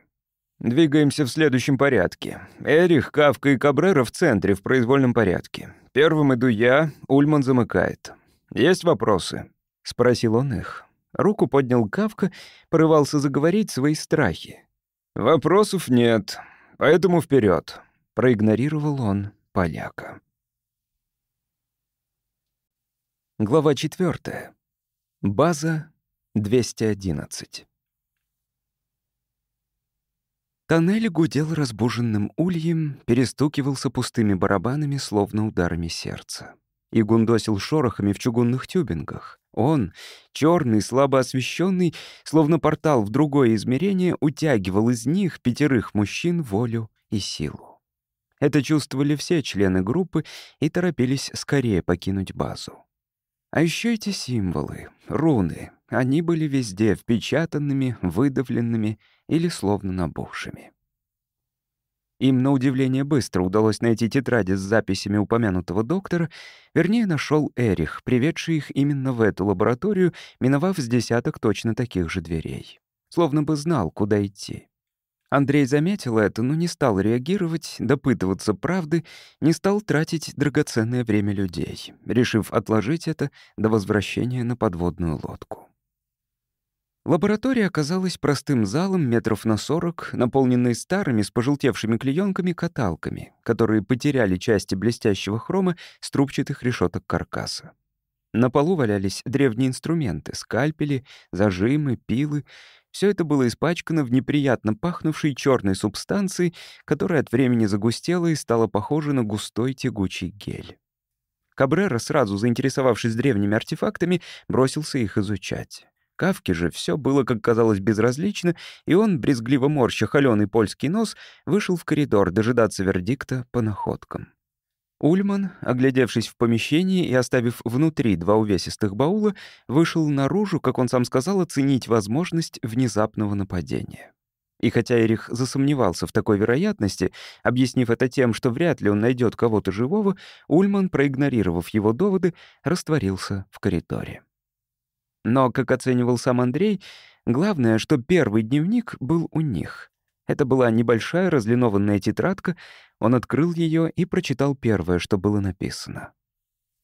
Двигаемся в следующем порядке. Эрих, Кавка и Кабрера в центре, в произвольном порядке. Первым иду я, Ульман замыкает. Есть вопросы?» — спросил он их. Руку поднял Кавка, порывался заговорить свои страхи. «Вопросов нет, поэтому вперед, проигнорировал он поляка. Глава четвертая. База 211. Тоннель гудел разбуженным ульем, перестукивался пустыми барабанами, словно ударами сердца. И гундосил шорохами в чугунных тюбингах. Он, черный, слабо освещенный, словно портал в другое измерение, утягивал из них пятерых мужчин волю и силу. Это чувствовали все члены группы и торопились скорее покинуть базу. А еще эти символы, руны, они были везде впечатанными, выдавленными или словно набухшими. Им, на удивление, быстро удалось найти тетради с записями упомянутого доктора, вернее, нашел Эрих, приведший их именно в эту лабораторию, миновав с десяток точно таких же дверей. Словно бы знал, куда идти. Андрей заметил это, но не стал реагировать, допытываться правды, не стал тратить драгоценное время людей, решив отложить это до возвращения на подводную лодку. Лаборатория оказалась простым залом метров на сорок, наполненной старыми с пожелтевшими клеенками каталками, которые потеряли части блестящего хрома с трубчатых решеток каркаса. На полу валялись древние инструменты — скальпели, зажимы, пилы. Все это было испачкано в неприятно пахнувшей черной субстанции, которая от времени загустела и стала похожа на густой тягучий гель. Кабрера, сразу заинтересовавшись древними артефактами, бросился их изучать. Кавке же все было, как казалось, безразлично, и он, брезгливо морща холёный польский нос, вышел в коридор дожидаться вердикта по находкам. Ульман, оглядевшись в помещении и оставив внутри два увесистых баула, вышел наружу, как он сам сказал, оценить возможность внезапного нападения. И хотя Эрих засомневался в такой вероятности, объяснив это тем, что вряд ли он найдет кого-то живого, Ульман, проигнорировав его доводы, растворился в коридоре. Но, как оценивал сам Андрей, главное, что первый дневник был у них. Это была небольшая разлинованная тетрадка, он открыл ее и прочитал первое, что было написано.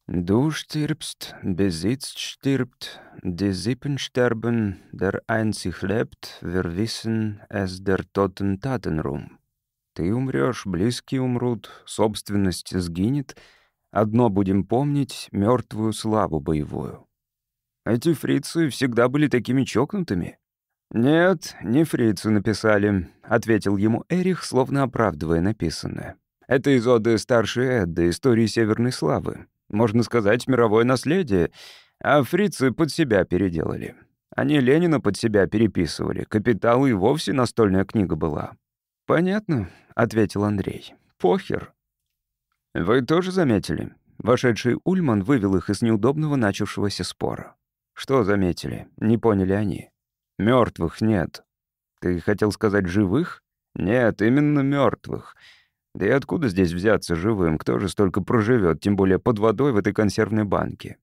«Du stirbst, Besitz stirbt, die Sippen sterben, der einzig lebt, wir wissen es der toten Taten rum». «Ты умрешь, близкие умрут, собственность сгинет, одно будем помнить — мертвую славу боевую». Эти фрицы всегда были такими чокнутыми». «Нет, не фрицы написали», — ответил ему Эрих, словно оправдывая написанное. «Это из оды старшей Эдды, истории Северной Славы. Можно сказать, мировое наследие. А фрицы под себя переделали. Они Ленина под себя переписывали. Капитал и вовсе настольная книга была». «Понятно», — ответил Андрей. «Похер». «Вы тоже заметили?» Вошедший Ульман вывел их из неудобного начавшегося спора. Что заметили? Не поняли они. Мертвых нет. Ты хотел сказать живых? Нет, именно мертвых. Да и откуда здесь взяться живым? Кто же столько проживет, тем более под водой в этой консервной банке?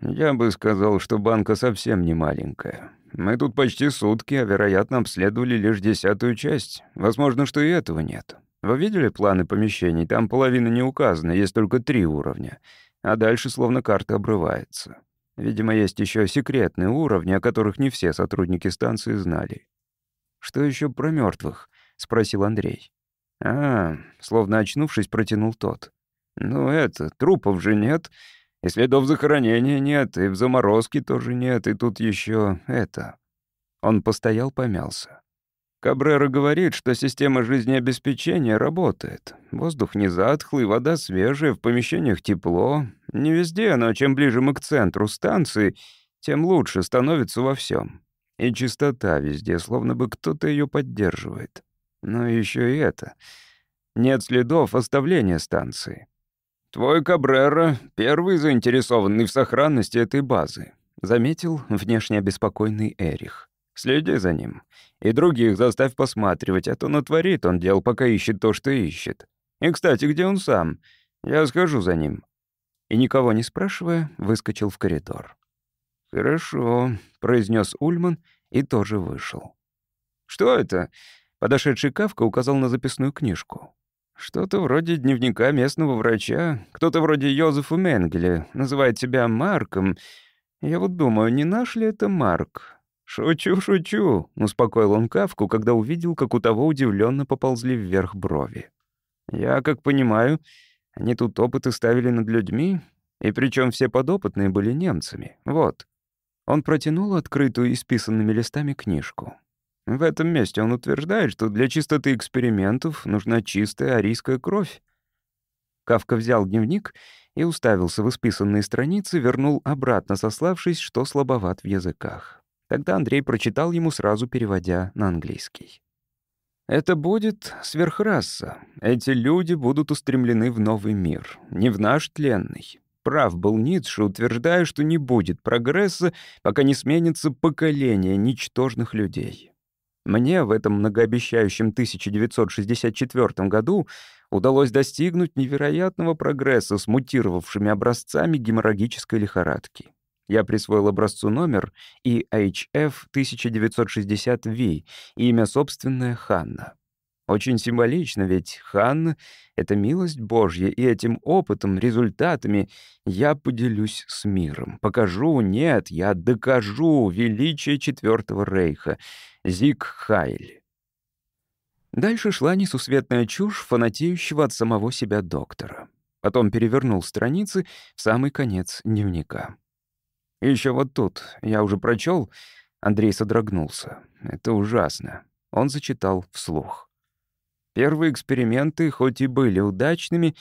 Я бы сказал, что банка совсем не маленькая. Мы тут почти сутки, а, вероятно, обследовали лишь десятую часть. Возможно, что и этого нет. Вы видели планы помещений? Там половина не указана, есть только три уровня. А дальше словно карта обрывается. Видимо, есть еще секретные уровни, о которых не все сотрудники станции знали. «Что еще про мертвых? спросил Андрей. «А, словно очнувшись, протянул тот. «Ну это, трупов же нет, и следов захоронения нет, и в заморозке тоже нет, и тут еще это». Он постоял, помялся. Кабрера говорит, что система жизнеобеспечения работает. Воздух не затхлый, вода свежая, в помещениях тепло. Не везде, но чем ближе мы к центру станции, тем лучше становится во всем. И чистота везде, словно бы кто-то ее поддерживает. Но еще и это. Нет следов оставления станции. Твой Кабрера — первый заинтересованный в сохранности этой базы, заметил внешне обеспокоенный Эрих. Следи за ним. И других заставь посматривать, а то натворит он дел, пока ищет то, что ищет. И, кстати, где он сам? Я схожу за ним». И, никого не спрашивая, выскочил в коридор. «Хорошо», — произнес Ульман и тоже вышел. «Что это?» — подошедший Кавка указал на записную книжку. «Что-то вроде дневника местного врача. Кто-то вроде Йозефа Менгеля. Называет себя Марком. Я вот думаю, не наш ли это Марк? «Шучу, шучу», — успокоил он Кавку, когда увидел, как у того удивленно поползли вверх брови. «Я, как понимаю, они тут опыты ставили над людьми, и причем все подопытные были немцами. Вот». Он протянул открытую исписанными листами книжку. В этом месте он утверждает, что для чистоты экспериментов нужна чистая арийская кровь. Кавка взял дневник и уставился в исписанные страницы, вернул обратно, сославшись, что слабоват в языках. Тогда Андрей прочитал ему, сразу переводя на английский. «Это будет сверхраса. Эти люди будут устремлены в новый мир, не в наш тленный. Прав был Ницше, утверждая, что не будет прогресса, пока не сменится поколение ничтожных людей. Мне в этом многообещающем 1964 году удалось достигнуть невероятного прогресса с мутировавшими образцами геморрагической лихорадки. Я присвоил образцу номер EHF 1960V и имя собственное Ханна. Очень символично, ведь Ханна — это милость Божья, и этим опытом, результатами я поделюсь с миром. Покажу, нет, я докажу величие Четвертого Рейха. Зиг Хайль. Дальше шла несусветная чушь фанатеющего от самого себя доктора. Потом перевернул страницы в самый конец дневника. И еще вот тут, я уже прочел, Андрей содрогнулся. Это ужасно. Он зачитал вслух. Первые эксперименты, хоть и были удачными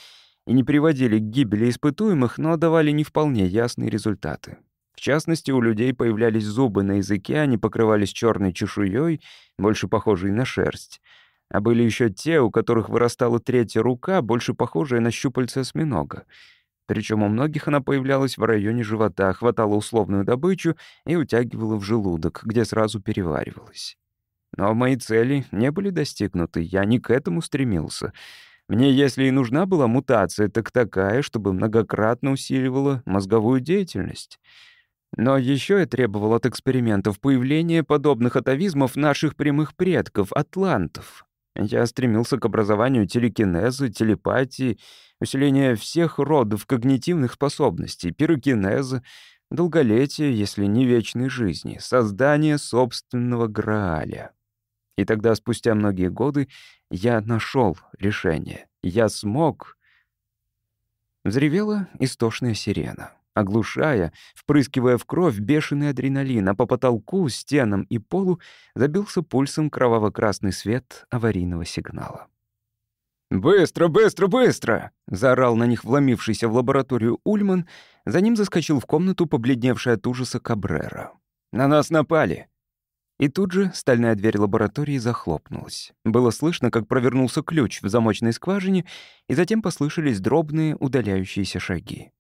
и не приводили к гибели испытуемых, но давали не вполне ясные результаты. В частности, у людей появлялись зубы на языке, они покрывались черной чешуей, больше похожей на шерсть — а были еще те, у которых вырастала третья рука, больше похожая на щупальце осьминога. Причем у многих она появлялась в районе живота, хватала условную добычу и утягивала в желудок, где сразу переваривалась. Но мои цели не были достигнуты, я не к этому стремился. Мне, если и нужна была мутация, так такая, чтобы многократно усиливала мозговую деятельность. Но еще я требовал от экспериментов появления подобных атовизмов наших прямых предков, атлантов. Я стремился к образованию телекинеза, телепатии, усилению всех родов когнитивных способностей, пирокинеза, долголетия, если не вечной жизни, создания собственного Грааля. И тогда, спустя многие годы, я нашел решение. Я смог... Взревела истошная сирена оглушая, впрыскивая в кровь бешеный адреналин, а по потолку, стенам и полу забился пульсом кроваво-красный свет аварийного сигнала. «Быстро, быстро, быстро!» — заорал на них вломившийся в лабораторию Ульман. За ним заскочил в комнату побледневший от ужаса Кабрера. «На нас напали!» И тут же стальная дверь лаборатории захлопнулась. Было слышно, как провернулся ключ в замочной скважине, и затем послышались дробные удаляющиеся шаги.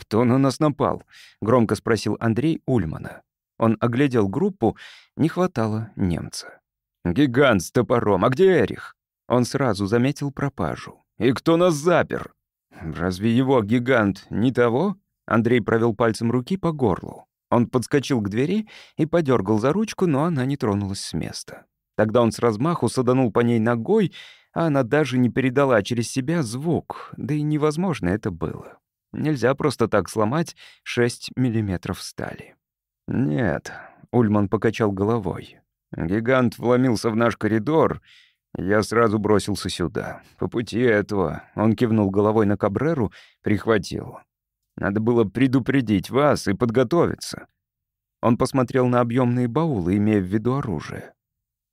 «Кто на нас напал?» — громко спросил Андрей Ульмана. Он оглядел группу, не хватало немца. «Гигант с топором, а где Эрих?» Он сразу заметил пропажу. «И кто нас запер?» «Разве его гигант не того?» Андрей провел пальцем руки по горлу. Он подскочил к двери и подергал за ручку, но она не тронулась с места. Тогда он с размаху саданул по ней ногой, а она даже не передала через себя звук, да и невозможно это было. Нельзя просто так сломать 6 миллиметров стали. Нет, Ульман покачал головой. Гигант вломился в наш коридор. Я сразу бросился сюда. По пути этого он кивнул головой на Кабреру, прихватил. Надо было предупредить вас и подготовиться. Он посмотрел на объемные баулы, имея в виду оружие.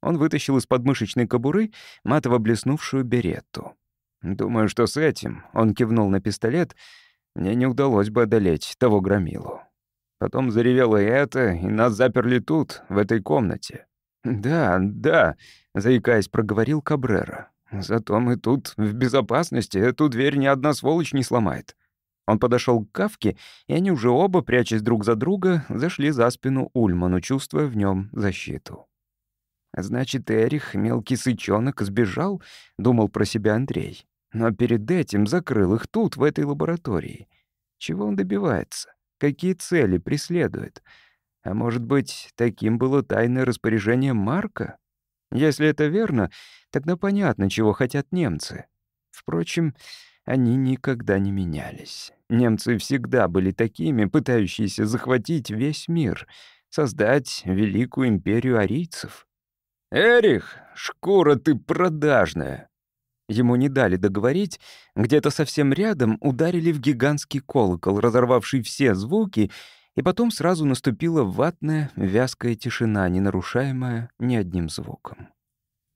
Он вытащил из подмышечной кобуры матово блеснувшую беретту. «Думаю, что с этим...» — он кивнул на пистолет — мне не удалось бы одолеть того громилу. Потом заревело и это, и нас заперли тут, в этой комнате. «Да, да», — заикаясь, проговорил Кабрера. «Зато мы тут в безопасности, эту дверь ни одна сволочь не сломает». Он подошел к Кавке, и они уже оба, прячась друг за друга, зашли за спину Ульману, чувствуя в нем защиту. «Значит, Эрих, мелкий сычонок, сбежал?» — думал про себя Андрей. Но перед этим закрыл их тут, в этой лаборатории. Чего он добивается? Какие цели преследует? А может быть, таким было тайное распоряжение Марка? Если это верно, тогда понятно, чего хотят немцы. Впрочем, они никогда не менялись. Немцы всегда были такими, пытающиеся захватить весь мир, создать великую империю арийцев. «Эрих, шкура ты продажная!» Ему не дали договорить, где-то совсем рядом ударили в гигантский колокол, разорвавший все звуки, и потом сразу наступила ватная, вязкая тишина, не нарушаемая ни одним звуком.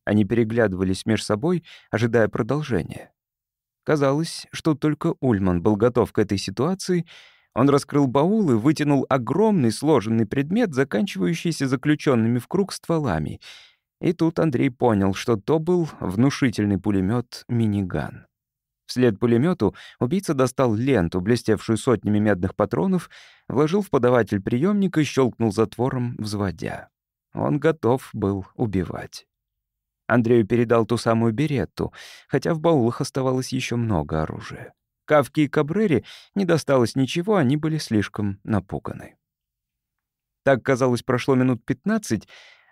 Они переглядывались между собой, ожидая продолжения. Казалось, что только Ульман был готов к этой ситуации. Он раскрыл баул и вытянул огромный сложенный предмет, заканчивающийся заключенными в круг стволами — и тут Андрей понял, что то был внушительный пулемет «Миниган». Вслед пулемету убийца достал ленту, блестевшую сотнями медных патронов, вложил в подаватель приемника и щелкнул затвором, взводя. Он готов был убивать. Андрею передал ту самую беретту, хотя в баулах оставалось еще много оружия. Кавке и Кабрере не досталось ничего, они были слишком напуганы. Так, казалось, прошло минут пятнадцать,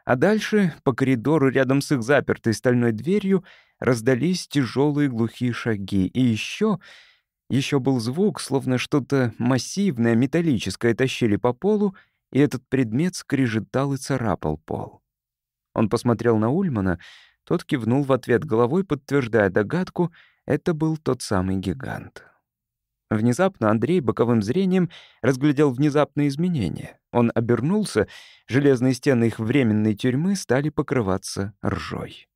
а дальше по коридору рядом с их запертой стальной дверью раздались тяжелые глухие шаги. И еще, еще был звук, словно что-то массивное, металлическое тащили по полу, и этот предмет скрежетал и царапал пол. Он посмотрел на Ульмана, тот кивнул в ответ головой, подтверждая догадку, это был тот самый гигант. Внезапно Андрей боковым зрением разглядел внезапные изменения. Он обернулся, железные стены их временной тюрьмы стали покрываться ржой.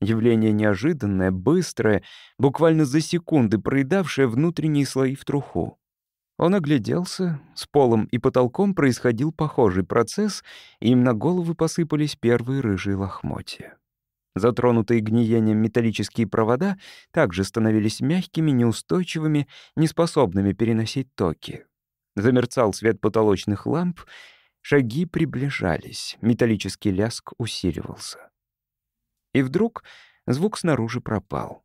Явление неожиданное, быстрое, буквально за секунды проедавшее внутренние слои в труху. Он огляделся, с полом и потолком происходил похожий процесс, и им на головы посыпались первые рыжие лохмотья. Затронутые гниением металлические провода также становились мягкими, неустойчивыми, неспособными переносить токи. Замерцал свет потолочных ламп, шаги приближались, металлический ляск усиливался. И вдруг звук снаружи пропал.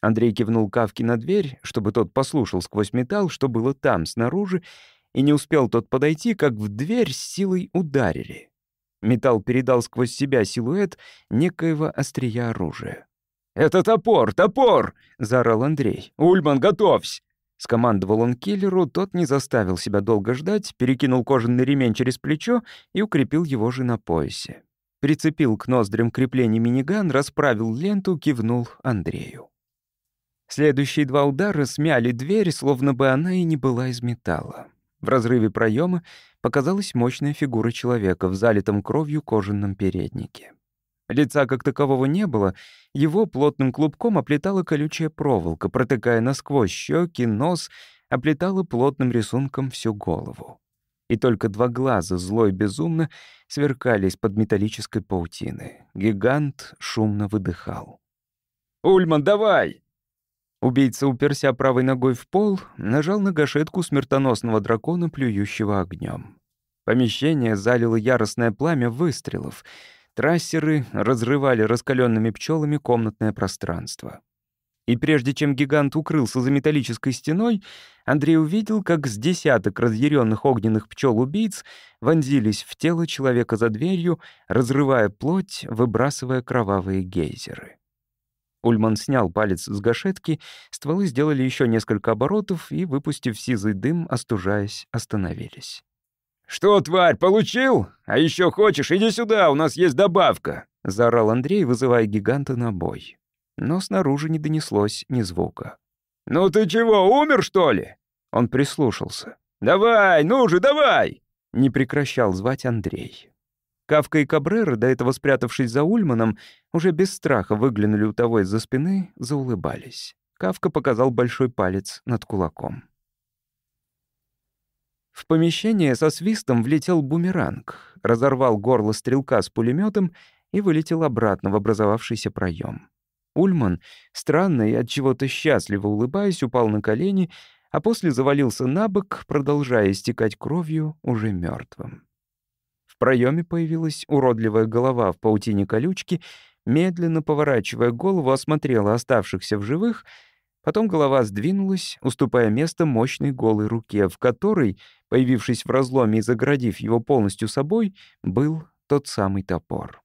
Андрей кивнул Кавке на дверь, чтобы тот послушал сквозь металл, что было там, снаружи, и не успел тот подойти, как в дверь с силой ударили. Металл передал сквозь себя силуэт некоего острия оружия. «Это топор! Топор!» — заорал Андрей. «Ульман, готовься!» Скомандовал он киллеру, тот не заставил себя долго ждать, перекинул кожаный ремень через плечо и укрепил его же на поясе. Прицепил к ноздрям крепление миниган, расправил ленту, кивнул Андрею. Следующие два удара смяли дверь, словно бы она и не была из металла. В разрыве проема показалась мощная фигура человека в залитом кровью кожаном переднике. Лица как такового не было, его плотным клубком оплетала колючая проволока, протыкая насквозь щеки, нос, оплетала плотным рисунком всю голову. И только два глаза, зло и безумно, сверкали из-под металлической паутины. Гигант шумно выдыхал. «Ульман, давай!» Убийца, уперся правой ногой в пол, нажал на гашетку смертоносного дракона, плюющего огнем. Помещение залило яростное пламя выстрелов. Трассеры разрывали раскаленными пчелами комнатное пространство. И прежде чем гигант укрылся за металлической стеной, Андрей увидел, как с десяток разъяренных огненных пчел-убийц вонзились в тело человека за дверью, разрывая плоть, выбрасывая кровавые гейзеры. Ульман снял палец с гашетки, стволы сделали еще несколько оборотов и, выпустив сизый дым, остужаясь, остановились. «Что, тварь, получил? А еще хочешь, иди сюда, у нас есть добавка!» — заорал Андрей, вызывая гиганта на бой. Но снаружи не донеслось ни звука. «Ну ты чего, умер, что ли?» Он прислушался. «Давай, ну же, давай!» Не прекращал звать Андрей. Кавка и Кабрера, до этого спрятавшись за Ульманом, уже без страха выглянули у того из-за спины, заулыбались. Кавка показал большой палец над кулаком. В помещение со свистом влетел бумеранг, разорвал горло стрелка с пулеметом и вылетел обратно в образовавшийся проем. Ульман, странно и от чего-то счастливо улыбаясь, упал на колени, а после завалился на бок, продолжая истекать кровью уже мертвым проеме появилась уродливая голова в паутине колючки, медленно поворачивая голову, осмотрела оставшихся в живых, потом голова сдвинулась, уступая место мощной голой руке, в которой, появившись в разломе и заградив его полностью собой, был тот самый топор.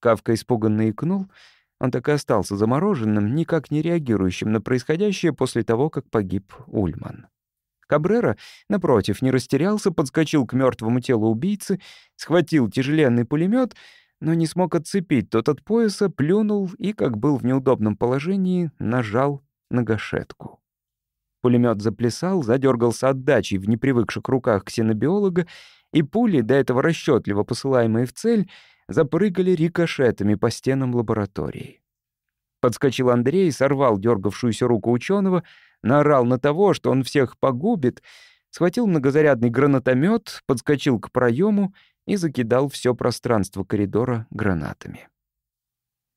Кавка испуганно икнул, он так и остался замороженным, никак не реагирующим на происходящее после того, как погиб Ульман. Кабрера, напротив, не растерялся, подскочил к мертвому телу убийцы, схватил тяжеленный пулемет, но не смог отцепить тот от пояса, плюнул и, как был в неудобном положении, нажал на гашетку. Пулемет заплясал, задергался отдачей в непривыкших руках ксенобиолога, и пули, до этого расчетливо посылаемые в цель, запрыгали рикошетами по стенам лаборатории. Подскочил Андрей, сорвал дергавшуюся руку ученого, наорал на того, что он всех погубит, схватил многозарядный гранатомет, подскочил к проему и закидал все пространство коридора гранатами.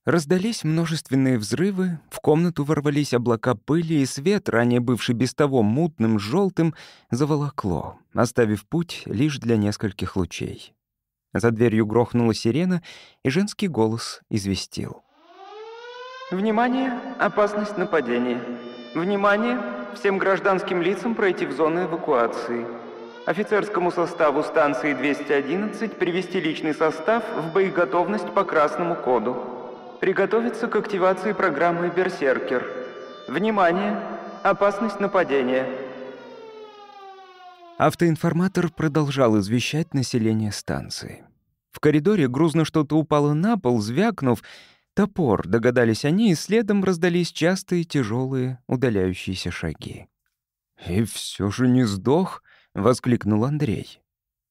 Раздались множественные взрывы, в комнату ворвались облака пыли, и свет, ранее бывший без того мутным, желтым, заволокло, оставив путь лишь для нескольких лучей. За дверью грохнула сирена, и женский голос известил. «Внимание! Опасность нападения!» Внимание! Всем гражданским лицам пройти в зону эвакуации. Офицерскому составу станции 211 привести личный состав в боеготовность по красному коду. Приготовиться к активации программы «Берсеркер». Внимание! Опасность нападения. Автоинформатор продолжал извещать население станции. В коридоре грузно что-то упало на пол, звякнув. Топор, догадались они, и следом раздались частые тяжелые удаляющиеся шаги. «И все же не сдох?» — воскликнул Андрей.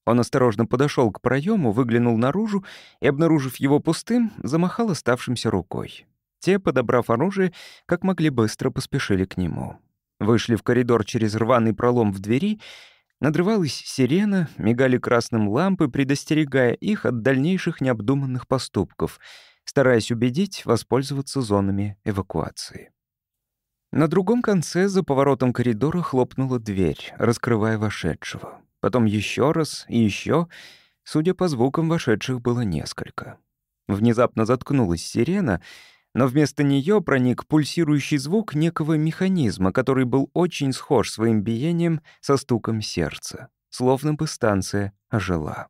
Он осторожно подошел к проему, выглянул наружу и, обнаружив его пустым, замахал оставшимся рукой. Те, подобрав оружие, как могли быстро поспешили к нему. Вышли в коридор через рваный пролом в двери, надрывалась сирена, мигали красным лампы, предостерегая их от дальнейших необдуманных поступков, стараясь убедить воспользоваться зонами эвакуации. На другом конце за поворотом коридора хлопнула дверь, раскрывая вошедшего. Потом еще раз и еще. Судя по звукам, вошедших было несколько. Внезапно заткнулась сирена, но вместо нее проник пульсирующий звук некого механизма, который был очень схож своим биением со стуком сердца, словно бы станция ожила.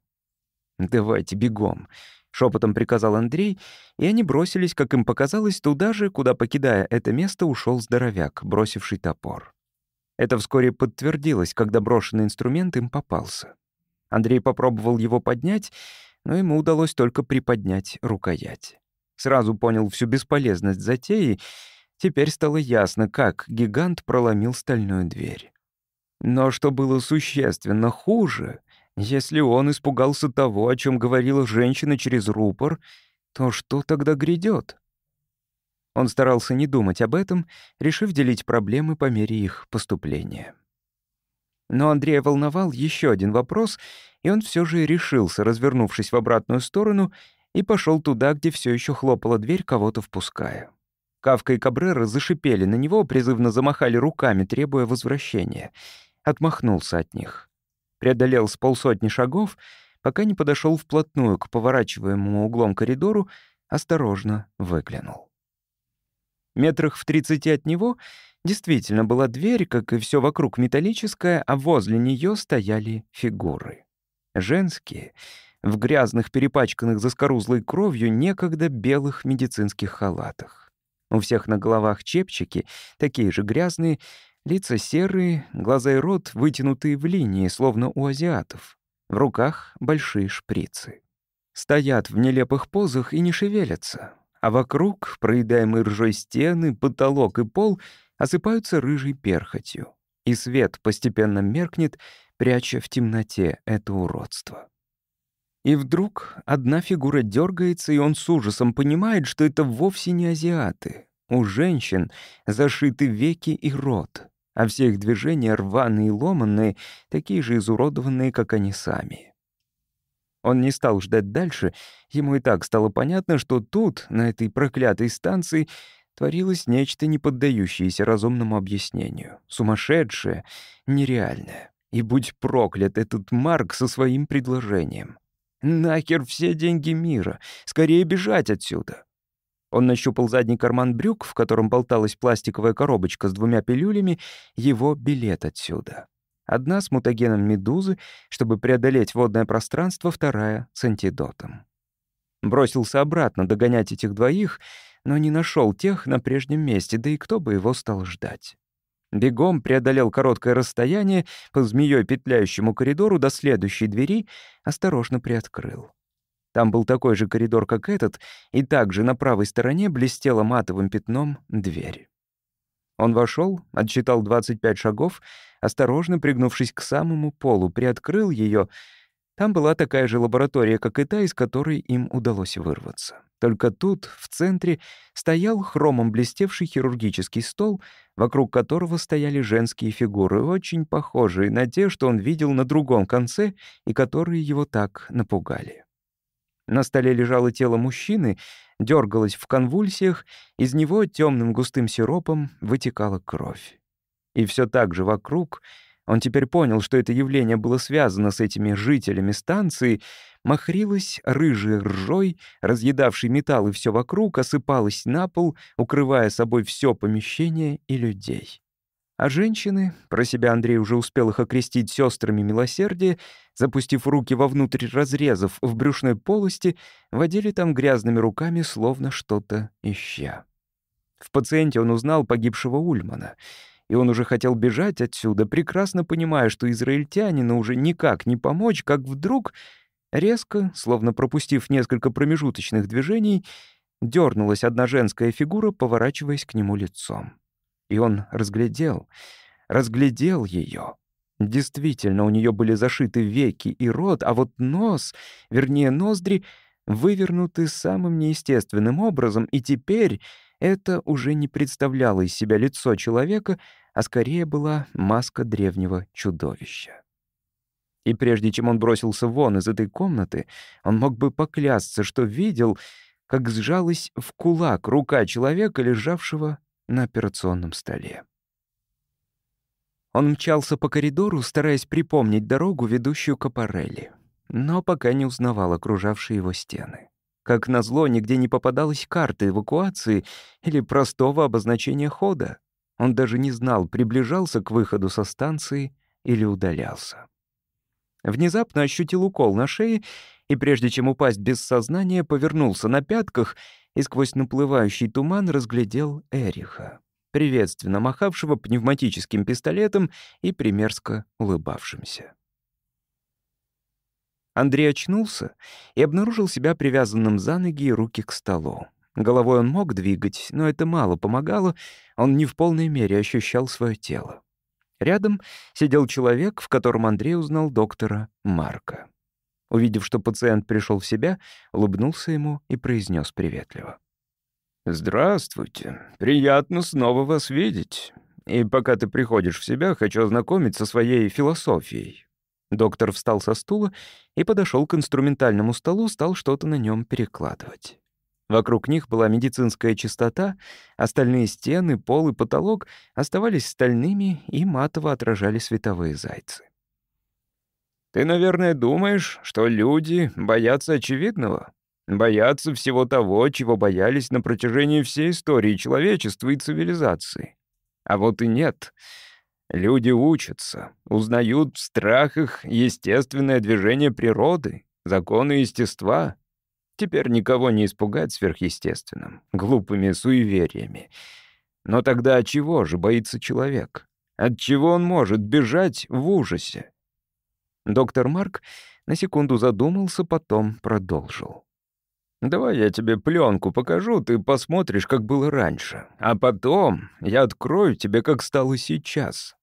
«Давайте бегом», Шепотом приказал Андрей, и они бросились, как им показалось, туда же, куда, покидая это место, ушел здоровяк, бросивший топор. Это вскоре подтвердилось, когда брошенный инструмент им попался. Андрей попробовал его поднять, но ему удалось только приподнять рукоять. Сразу понял всю бесполезность затеи, теперь стало ясно, как гигант проломил стальную дверь. Но что было существенно хуже, если он испугался того, о чем говорила женщина через рупор, то что тогда грядет? Он старался не думать об этом, решив делить проблемы по мере их поступления. Но Андрея волновал еще один вопрос, и он все же решился, развернувшись в обратную сторону, и пошел туда, где все еще хлопала дверь, кого-то впуская. Кавка и Кабрера зашипели на него, призывно замахали руками, требуя возвращения. Отмахнулся от них преодолел с полсотни шагов, пока не подошел вплотную к поворачиваемому углом коридору, осторожно выглянул. Метрах в тридцати от него действительно была дверь, как и все вокруг металлическая, а возле нее стояли фигуры. Женские, в грязных, перепачканных заскорузлой кровью, некогда белых медицинских халатах. У всех на головах чепчики, такие же грязные, Лица серые, глаза и рот вытянутые в линии, словно у азиатов. В руках большие шприцы. Стоят в нелепых позах и не шевелятся. А вокруг, проедаемые ржой стены, потолок и пол, осыпаются рыжей перхотью. И свет постепенно меркнет, пряча в темноте это уродство. И вдруг одна фигура дергается, и он с ужасом понимает, что это вовсе не азиаты. У женщин зашиты веки и рот а все их движения рваные и ломанные, такие же изуродованные, как они сами. Он не стал ждать дальше, ему и так стало понятно, что тут, на этой проклятой станции, творилось нечто, не поддающееся разумному объяснению, сумасшедшее, нереальное. И будь проклят этот Марк со своим предложением. Нахер все деньги мира, скорее бежать отсюда. Он нащупал задний карман брюк, в котором болталась пластиковая коробочка с двумя пилюлями, его билет отсюда. Одна с мутагеном медузы, чтобы преодолеть водное пространство, вторая — с антидотом. Бросился обратно догонять этих двоих, но не нашел тех на прежнем месте, да и кто бы его стал ждать. Бегом преодолел короткое расстояние по змеей петляющему коридору до следующей двери, осторожно приоткрыл. Там был такой же коридор, как этот, и также на правой стороне блестела матовым пятном дверь. Он вошел, отсчитал 25 шагов, осторожно пригнувшись к самому полу, приоткрыл ее. Там была такая же лаборатория, как и та, из которой им удалось вырваться. Только тут, в центре, стоял хромом блестевший хирургический стол, вокруг которого стояли женские фигуры, очень похожие на те, что он видел на другом конце и которые его так напугали. На столе лежало тело мужчины, дергалось в конвульсиях, из него темным густым сиропом вытекала кровь. И все так же вокруг он теперь понял, что это явление было связано с этими жителями станции, махрилась рыжей ржой, разъедавшей металл и все вокруг, осыпалась на пол, укрывая собой все помещение и людей. А женщины, про себя Андрей уже успел их окрестить сестрами милосердия, запустив руки вовнутрь разрезов в брюшной полости, водили там грязными руками, словно что-то ища. В пациенте он узнал погибшего Ульмана, и он уже хотел бежать отсюда, прекрасно понимая, что израильтянину уже никак не помочь, как вдруг резко, словно пропустив несколько промежуточных движений, дернулась одна женская фигура, поворачиваясь к нему лицом. И он разглядел, разглядел ее. Действительно, у нее были зашиты веки и рот, а вот нос, вернее, ноздри, вывернуты самым неестественным образом, и теперь это уже не представляло из себя лицо человека, а скорее была маска древнего чудовища. И прежде чем он бросился вон из этой комнаты, он мог бы поклясться, что видел, как сжалась в кулак рука человека, лежавшего на операционном столе. Он мчался по коридору, стараясь припомнить дорогу, ведущую к аппарели, но пока не узнавал окружавшие его стены. Как назло, нигде не попадалась карта эвакуации или простого обозначения хода. Он даже не знал, приближался к выходу со станции или удалялся. Внезапно ощутил укол на шее и, прежде чем упасть без сознания, повернулся на пятках и сквозь наплывающий туман разглядел Эриха, приветственно махавшего пневматическим пистолетом и примерзко улыбавшимся. Андрей очнулся и обнаружил себя привязанным за ноги и руки к столу. Головой он мог двигать, но это мало помогало, он не в полной мере ощущал свое тело. Рядом сидел человек, в котором Андрей узнал доктора Марка. Увидев, что пациент пришел в себя, улыбнулся ему и произнес приветливо. «Здравствуйте. Приятно снова вас видеть. И пока ты приходишь в себя, хочу ознакомиться со своей философией». Доктор встал со стула и подошел к инструментальному столу, стал что-то на нем перекладывать. Вокруг них была медицинская чистота, остальные стены, пол и потолок оставались стальными и матово отражали световые зайцы. «Ты, наверное, думаешь, что люди боятся очевидного? Боятся всего того, чего боялись на протяжении всей истории человечества и цивилизации. А вот и нет. Люди учатся, узнают в страхах естественное движение природы, законы естества, Теперь никого не испугать сверхъестественным, глупыми суевериями. Но тогда чего же боится человек? От чего он может бежать в ужасе? Доктор Марк на секунду задумался, потом продолжил. «Давай я тебе пленку покажу, ты посмотришь, как было раньше. А потом я открою тебе, как стало сейчас».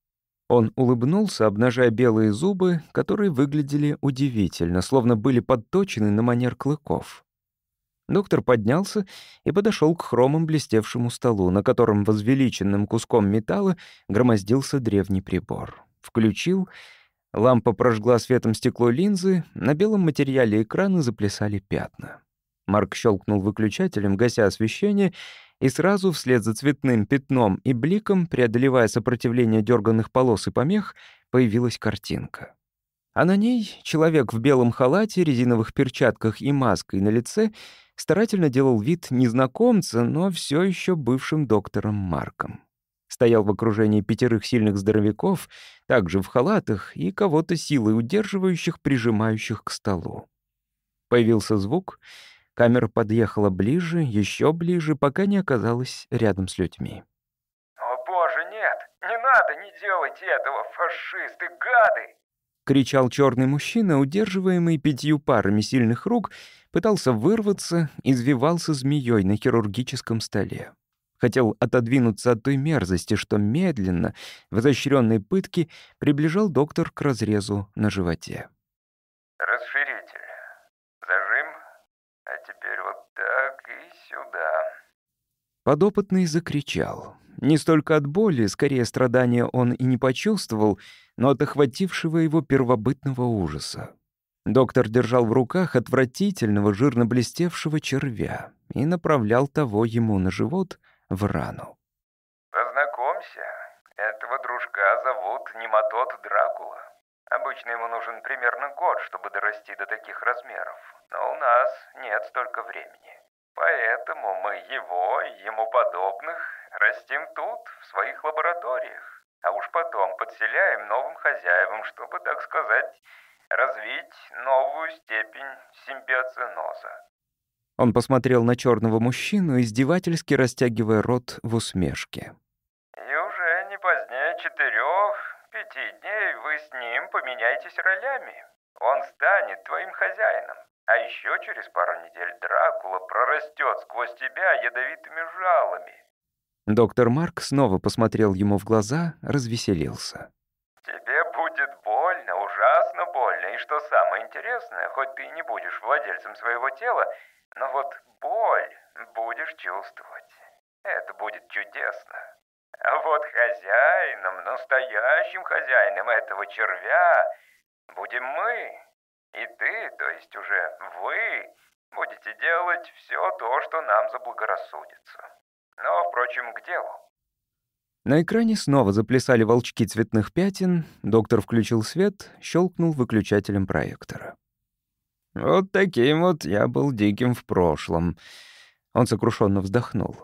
Он улыбнулся, обнажая белые зубы, которые выглядели удивительно, словно были подточены на манер клыков. Доктор поднялся и подошел к хромом блестевшему столу, на котором возвеличенным куском металла громоздился древний прибор. Включил, лампа прожгла светом стекло линзы, на белом материале экрана заплясали пятна. Марк щелкнул выключателем, гася освещение, и сразу вслед за цветным пятном и бликом, преодолевая сопротивление дерганных полос и помех, появилась картинка. А на ней человек в белом халате, резиновых перчатках и маской на лице — старательно делал вид незнакомца, но все еще бывшим доктором Марком. Стоял в окружении пятерых сильных здоровяков, также в халатах, и кого-то силой удерживающих, прижимающих к столу. Появился звук, камера подъехала ближе, еще ближе, пока не оказалась рядом с людьми. «О боже, нет! Не надо, не делайте этого, фашисты, гады!» — кричал черный мужчина, удерживаемый пятью парами сильных рук, пытался вырваться, извивался змеей на хирургическом столе. Хотел отодвинуться от той мерзости, что медленно, в изощренной пытке, приближал доктор к разрезу на животе. «Расширитель. Зажим. А теперь вот так и сюда». Подопытный закричал. Не столько от боли, скорее страдания он и не почувствовал, но от охватившего его первобытного ужаса. Доктор держал в руках отвратительного жирно-блестевшего червя и направлял того ему на живот в рану. «Познакомься, этого дружка зовут Нематод Дракула. Обычно ему нужен примерно год, чтобы дорасти до таких размеров, но у нас нет столько времени. Поэтому мы его и ему подобных растим тут, в своих лабораториях. а уж потом подселяем новым хозяевам, чтобы, так сказать, развить новую степень симбиоциноза. Он посмотрел на черного мужчину, издевательски растягивая рот в усмешке. И уже не позднее четырех, пяти дней вы с ним поменяетесь ролями. Он станет твоим хозяином. А еще через пару недель Дракула прорастет сквозь тебя ядовитыми жалами. Доктор Марк снова посмотрел ему в глаза, развеселился. Тебе будет больно, ужасно больно, и что самое интересное, хоть ты и не будешь владельцем своего тела, но вот боль будешь чувствовать. Это будет чудесно. А вот хозяином, настоящим хозяином этого червя будем мы. И ты, то есть уже вы, будете делать все то, что нам заблагорассудится. Но, впрочем, к делу. На экране снова заплясали волчки цветных пятен, доктор включил свет, щелкнул выключателем проектора. Вот таким вот я был диким в прошлом. Он сокрушенно вздохнул.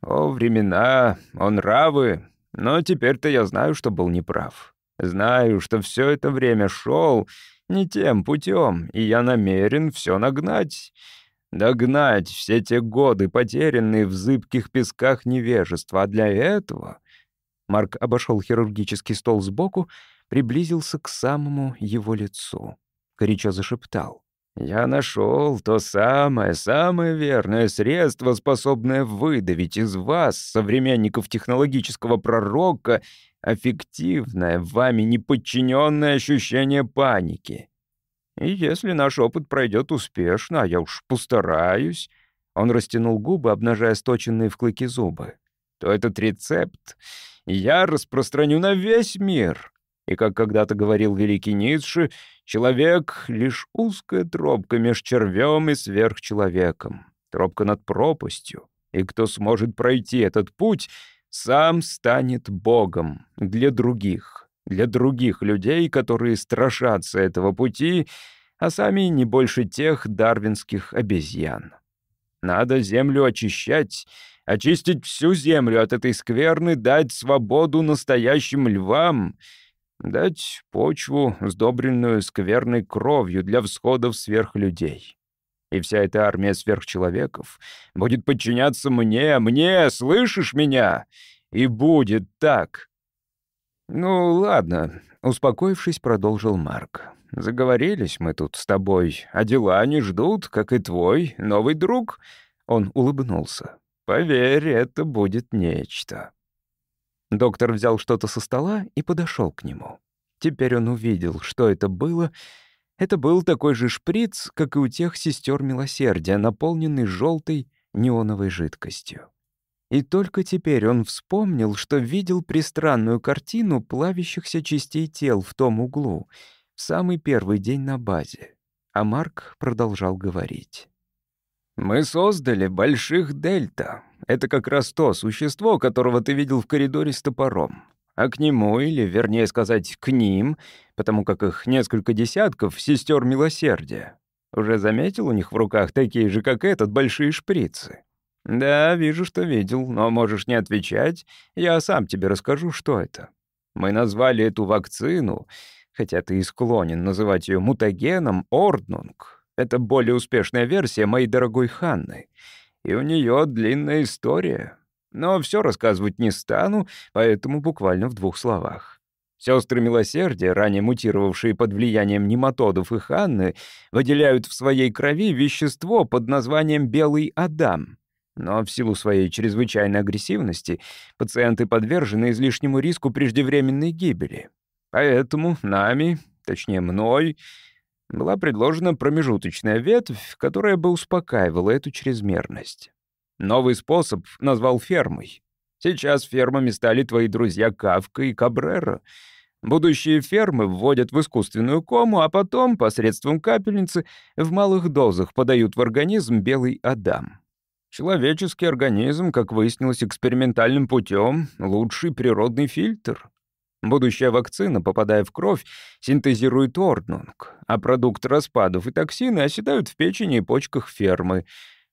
О, времена, о нравы. Но теперь-то я знаю, что был неправ. Знаю, что все это время шел не тем путем, и я намерен все нагнать. Догнать все те годы, потерянные в зыбких песках невежества. А для этого... Марк обошел хирургический стол сбоку, приблизился к самому его лицу. Горячо зашептал. Я нашел то самое, самое верное средство, способное выдавить из вас, современников технологического пророка, аффективное, вами неподчиненное ощущение паники. И если наш опыт пройдет успешно, а я уж постараюсь, он растянул губы, обнажая сточенные в клыки зубы, то этот рецепт я распространю на весь мир. И, как когда-то говорил великий Ницше, человек — лишь узкая тропка меж червем и сверхчеловеком, тропка над пропастью. И кто сможет пройти этот путь, сам станет Богом для других, для других людей, которые страшатся этого пути, а сами не больше тех дарвинских обезьян. Надо землю очищать, очистить всю землю от этой скверны, дать свободу настоящим львам — Дать почву, сдобренную скверной кровью для всходов сверхлюдей. И вся эта армия сверхчеловеков будет подчиняться мне, мне, слышишь меня? И будет так. Ну, ладно, успокоившись, продолжил Марк. Заговорились мы тут с тобой, а дела не ждут, как и твой новый друг. Он улыбнулся. Поверь, это будет нечто. Доктор взял что-то со стола и подошел к нему. Теперь он увидел, что это было. Это был такой же шприц, как и у тех сестер милосердия, наполненный желтой неоновой жидкостью. И только теперь он вспомнил, что видел пристранную картину плавящихся частей тел в том углу, в самый первый день на базе. А Марк продолжал говорить. «Мы создали больших дельта, это как раз то существо, которого ты видел в коридоре с топором. А к нему, или, вернее сказать, к ним, потому как их несколько десятков, сестер милосердия. Уже заметил у них в руках такие же, как этот, большие шприцы? Да, вижу, что видел, но можешь не отвечать. Я сам тебе расскажу, что это. Мы назвали эту вакцину, хотя ты и склонен называть ее мутагеном, Орднунг. Это более успешная версия моей дорогой Ханны и у нее длинная история. Но все рассказывать не стану, поэтому буквально в двух словах. Сестры милосердия, ранее мутировавшие под влиянием нематодов и Ханны, выделяют в своей крови вещество под названием «белый Адам». Но в силу своей чрезвычайной агрессивности пациенты подвержены излишнему риску преждевременной гибели. Поэтому нами, точнее мной, была предложена промежуточная ветвь, которая бы успокаивала эту чрезмерность. Новый способ назвал фермой. Сейчас фермами стали твои друзья Кавка и Кабрера. Будущие фермы вводят в искусственную кому, а потом, посредством капельницы, в малых дозах подают в организм белый адам. Человеческий организм, как выяснилось экспериментальным путем, лучший природный фильтр. Будущая вакцина, попадая в кровь, синтезирует орднунг, а продукт распадов и токсины оседают в печени и почках фермы.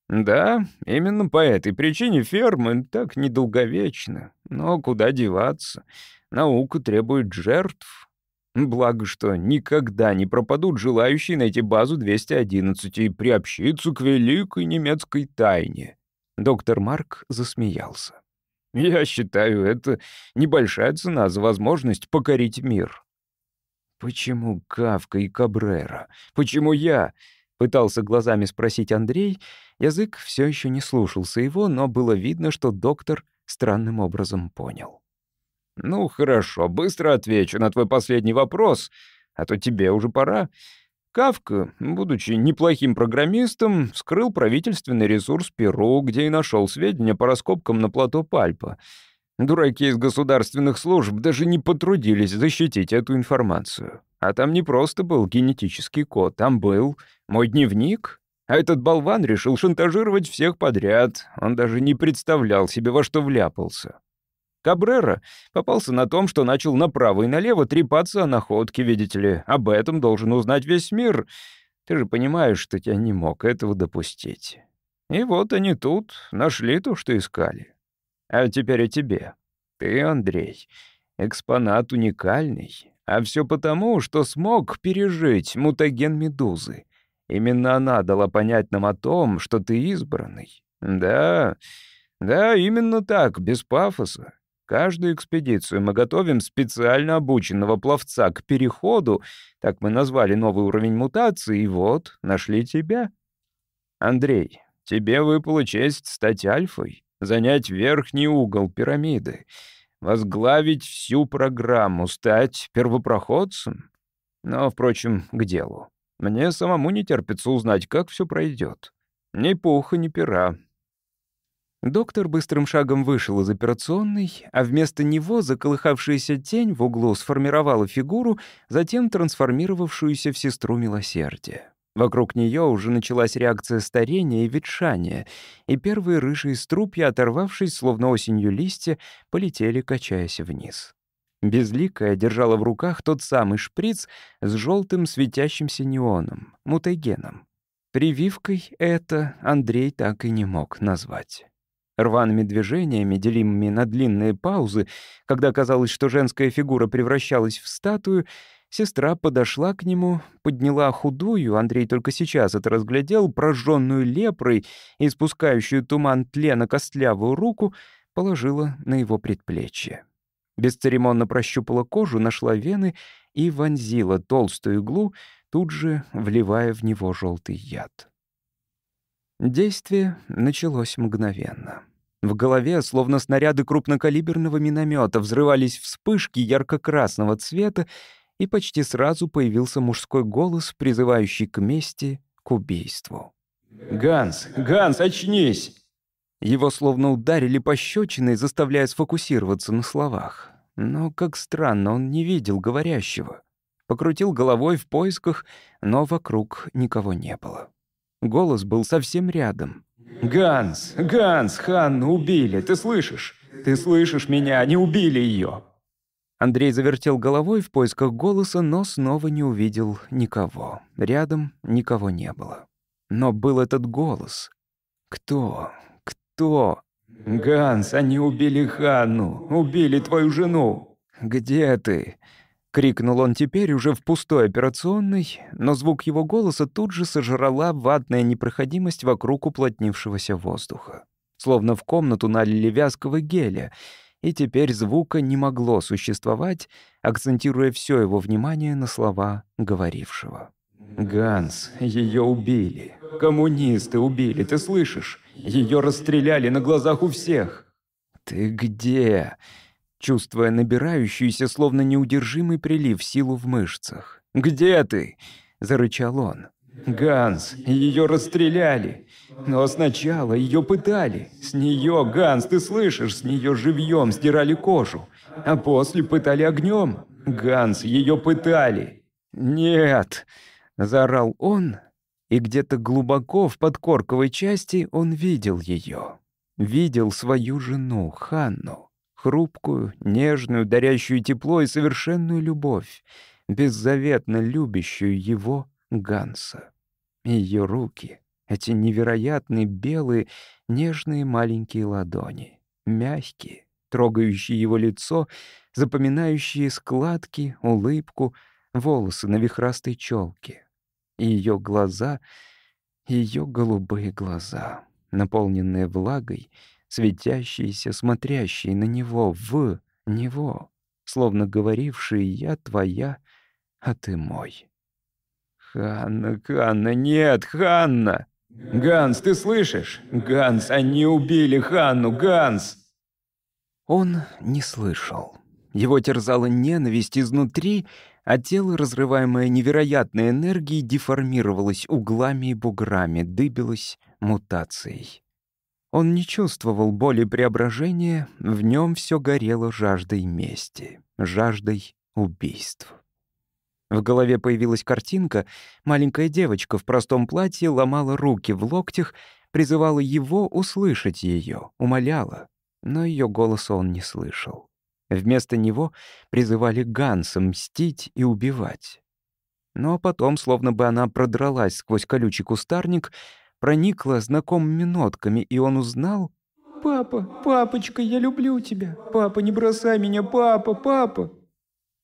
Да, именно по этой причине фермы так недолговечны. Но куда деваться? Наука требует жертв. Благо, что никогда не пропадут желающие найти базу 211 и приобщиться к великой немецкой тайне. Доктор Марк засмеялся. Я считаю, это небольшая цена за возможность покорить мир. Почему Кавка и Кабрера? Почему я? Пытался глазами спросить Андрей. Язык все еще не слушался его, но было видно, что доктор странным образом понял. «Ну, хорошо, быстро отвечу на твой последний вопрос, а то тебе уже пора. Кавка, будучи неплохим программистом, скрыл правительственный ресурс Перу, где и нашел сведения по раскопкам на плато Пальпа. Дураки из государственных служб даже не потрудились защитить эту информацию. А там не просто был генетический код, там был мой дневник. А этот болван решил шантажировать всех подряд. Он даже не представлял себе, во что вляпался. Кабрера попался на том, что начал направо и налево трепаться о находке, видите ли. Об этом должен узнать весь мир. Ты же понимаешь, что я не мог этого допустить. И вот они тут нашли то, что искали. А теперь о тебе. Ты, Андрей, экспонат уникальный. А все потому, что смог пережить мутаген медузы. Именно она дала понять нам о том, что ты избранный. Да, да, именно так, без пафоса. Каждую экспедицию мы готовим специально обученного пловца к переходу, так мы назвали новый уровень мутации, и вот, нашли тебя. Андрей, тебе выпала честь стать альфой, занять верхний угол пирамиды, возглавить всю программу, стать первопроходцем. Но, впрочем, к делу. Мне самому не терпится узнать, как все пройдет. Ни пуха, ни пера, Доктор быстрым шагом вышел из операционной, а вместо него заколыхавшаяся тень в углу сформировала фигуру, затем трансформировавшуюся в сестру милосердия. Вокруг нее уже началась реакция старения и ветшания, и первые рыжие струпья, оторвавшись, словно осенью листья, полетели, качаясь вниз. Безликая держала в руках тот самый шприц с желтым светящимся неоном, мутагеном. Прививкой это Андрей так и не мог назвать. Рваными движениями, делимыми на длинные паузы, когда казалось, что женская фигура превращалась в статую, сестра подошла к нему, подняла худую, Андрей только сейчас это разглядел, прожженную лепрой и спускающую туман тлена костлявую руку, положила на его предплечье. Бесцеремонно прощупала кожу, нашла вены и вонзила толстую иглу, тут же вливая в него желтый яд. Действие началось мгновенно. В голове, словно снаряды крупнокалиберного миномета, взрывались вспышки ярко-красного цвета, и почти сразу появился мужской голос, призывающий к мести, к убийству. «Ганс! Ганс, очнись!» Его словно ударили пощечиной, заставляя сфокусироваться на словах. Но, как странно, он не видел говорящего. Покрутил головой в поисках, но вокруг никого не было. Голос был совсем рядом. «Ганс! Ганс! Ханну убили! Ты слышишь? Ты слышишь меня? Они убили ее!» Андрей завертел головой в поисках голоса, но снова не увидел никого. Рядом никого не было. Но был этот голос. «Кто? Кто?» «Ганс, они убили Ханну! Убили твою жену!» «Где ты?» Крикнул он теперь уже в пустой операционной, но звук его голоса тут же сожрала ватная непроходимость вокруг уплотнившегося воздуха. Словно в комнату налили вязкого геля, и теперь звука не могло существовать, акцентируя все его внимание на слова говорившего. «Ганс, ее убили. Коммунисты убили, ты слышишь? Ее расстреляли на глазах у всех». «Ты где?» Чувствуя набирающуюся, словно неудержимый прилив силу в мышцах. «Где ты?» — зарычал он. «Ганс, ее расстреляли. Но сначала ее пытали. С нее, Ганс, ты слышишь, с нее живьем сдирали кожу. А после пытали огнем. Ганс, ее пытали». «Нет!» — заорал он, и где-то глубоко в подкорковой части он видел ее. Видел свою жену, Ханну хрупкую, нежную, дарящую тепло и совершенную любовь, беззаветно любящую его Ганса. Ее руки, эти невероятные белые, нежные маленькие ладони, мягкие, трогающие его лицо, запоминающие складки, улыбку, волосы на вихрастой челке. Ее глаза, ее голубые глаза, наполненные влагой, светящиеся, смотрящие на него, в него, словно говорившие «я твоя, а ты мой». «Ханна, Ханна, нет, Ханна!» «Ганс, ты слышишь? Ганс, они убили Ханну, Ганс!» Он не слышал. Его терзала ненависть изнутри, а тело, разрываемое невероятной энергией, деформировалось углами и буграми, дыбилось мутацией. Он не чувствовал боли преображения, в нем все горело жаждой мести, жаждой убийств. В голове появилась картинка. Маленькая девочка в простом платье ломала руки в локтях, призывала его услышать ее, умоляла. Но ее голоса он не слышал. Вместо него призывали Ганса мстить и убивать. Но потом, словно бы она продралась сквозь колючий кустарник, проникла знакомыми нотками, и он узнал «Папа, папочка, я люблю тебя! Папа, не бросай меня, папа, папа!»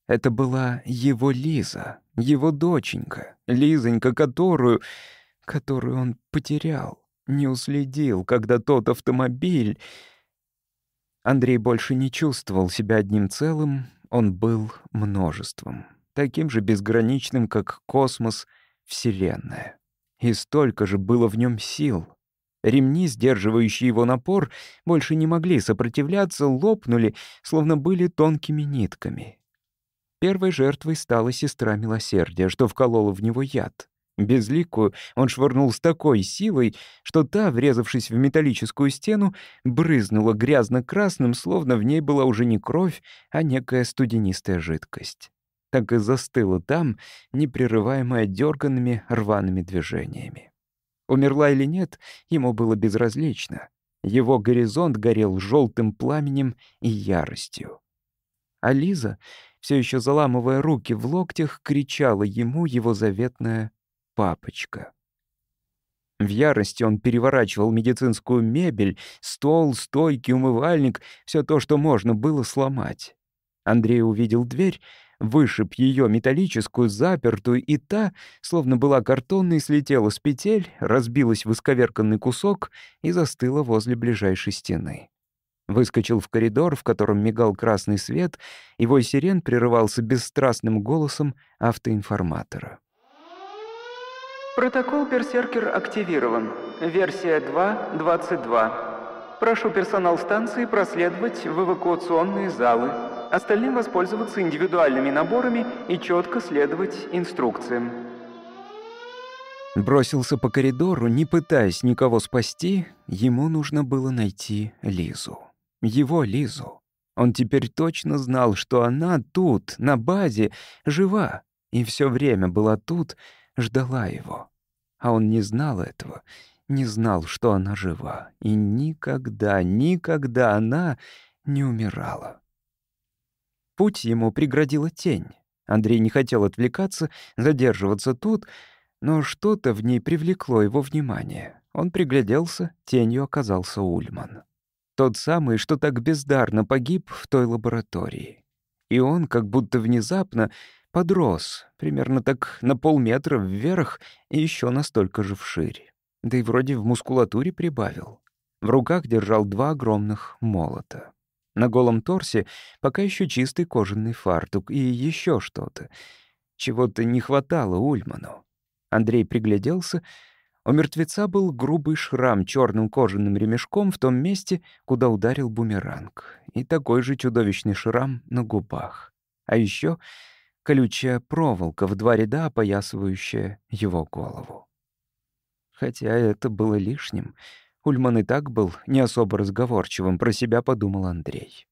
Это была его Лиза, его доченька, Лизонька, которую... которую он потерял, не уследил, когда тот автомобиль... Андрей больше не чувствовал себя одним целым, он был множеством, таким же безграничным, как космос, Вселенная. И столько же было в нем сил. Ремни, сдерживающие его напор, больше не могли сопротивляться, лопнули, словно были тонкими нитками. Первой жертвой стала сестра милосердия, что вколола в него яд. Безликую он швырнул с такой силой, что та, врезавшись в металлическую стену, брызнула грязно-красным, словно в ней была уже не кровь, а некая студенистая жидкость. Так и застыла там, непрерываемая дерганными рваными движениями. Умерла или нет, ему было безразлично. Его горизонт горел желтым пламенем и яростью. А Лиза все еще заламывая руки в локтях, кричала ему его заветная «папочка». В ярости он переворачивал медицинскую мебель, стол, стойки, умывальник, все то, что можно было сломать. Андрей увидел дверь, вышиб ее металлическую, запертую, и та, словно была картонной, слетела с петель, разбилась в исковерканный кусок и застыла возле ближайшей стены. Выскочил в коридор, в котором мигал красный свет, вой сирен прерывался бесстрастным голосом автоинформатора. Протокол «Берсеркер» активирован. Версия 2.22. Прошу персонал станции проследовать в эвакуационные залы. Остальным воспользоваться индивидуальными наборами и четко следовать инструкциям. Бросился по коридору, не пытаясь никого спасти, ему нужно было найти Лизу его Лизу. Он теперь точно знал, что она тут, на базе, жива, и все время была тут, ждала его. А он не знал этого, не знал, что она жива, и никогда, никогда она не умирала. Путь ему преградила тень. Андрей не хотел отвлекаться, задерживаться тут, но что-то в ней привлекло его внимание. Он пригляделся, тенью оказался Ульман. Тот самый, что так бездарно погиб в той лаборатории. И он как будто внезапно подрос, примерно так на полметра вверх и еще настолько же вширь. Да и вроде в мускулатуре прибавил. В руках держал два огромных молота. На голом торсе пока еще чистый кожаный фартук и еще что-то. Чего-то не хватало Ульману. Андрей пригляделся — у мертвеца был грубый шрам черным кожаным ремешком в том месте, куда ударил бумеранг, и такой же чудовищный шрам на губах. А еще колючая проволока в два ряда, опоясывающая его голову. Хотя это было лишним. Ульман и так был не особо разговорчивым, про себя подумал Андрей.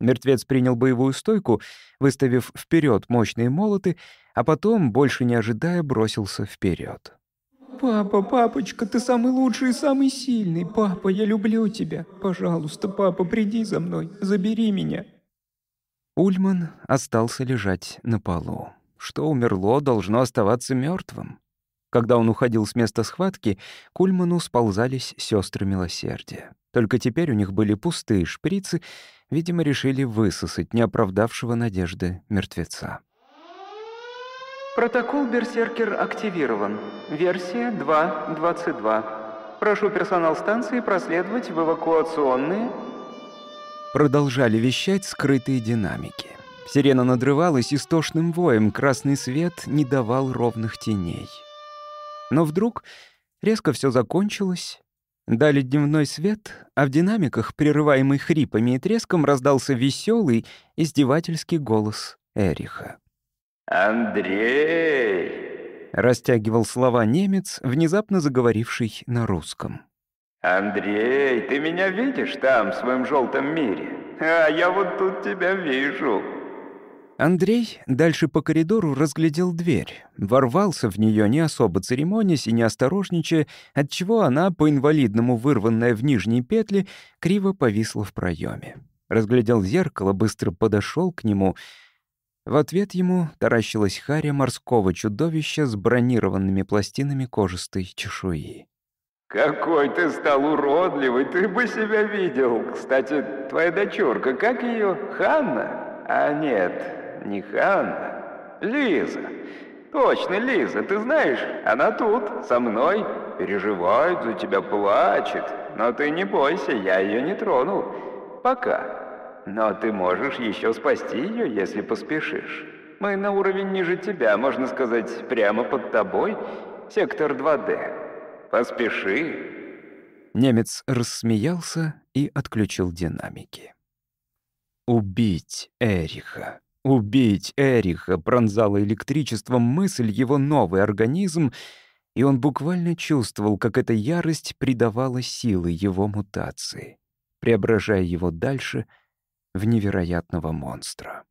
Мертвец принял боевую стойку, выставив вперед мощные молоты, а потом, больше не ожидая, бросился вперед. «Папа, папочка, ты самый лучший и самый сильный. Папа, я люблю тебя. Пожалуйста, папа, приди за мной, забери меня». Ульман остался лежать на полу. Что умерло, должно оставаться мертвым. Когда он уходил с места схватки, к Ульману сползались сестры милосердия. Только теперь у них были пустые шприцы, видимо, решили высосать неоправдавшего надежды мертвеца. Протокол «Берсеркер» активирован. Версия 2.22. Прошу персонал станции проследовать в эвакуационные... Продолжали вещать скрытые динамики. Сирена надрывалась истошным воем, красный свет не давал ровных теней. Но вдруг резко все закончилось, дали дневной свет, а в динамиках, прерываемый хрипами и треском, раздался веселый, издевательский голос Эриха. «Андрей!» — растягивал слова немец, внезапно заговоривший на русском. «Андрей, ты меня видишь там, в своем желтом мире? А я вот тут тебя вижу!» Андрей дальше по коридору разглядел дверь, ворвался в нее не особо церемонясь и не осторожничая, отчего она, по-инвалидному вырванная в нижней петли, криво повисла в проеме. Разглядел зеркало, быстро подошел к нему. В ответ ему таращилась харя морского чудовища с бронированными пластинами кожистой чешуи. «Какой ты стал уродливый, ты бы себя видел. Кстати, твоя дочурка, как ее? Ханна? А нет, не Ханна. Лиза. Точно, Лиза, ты знаешь, она тут, со мной. Переживает за тебя, плачет. Но ты не бойся, я ее не тронул. Пока. Но ты можешь еще спасти ее, если поспешишь. Мы на уровень ниже тебя, можно сказать, прямо под тобой. Сектор 2D. Поспеши. Немец рассмеялся и отключил динамики. Убить Эриха. Убить Эриха пронзала электричеством мысль его новый организм, и он буквально чувствовал, как эта ярость придавала силы его мутации, преображая его дальше в невероятного монстра.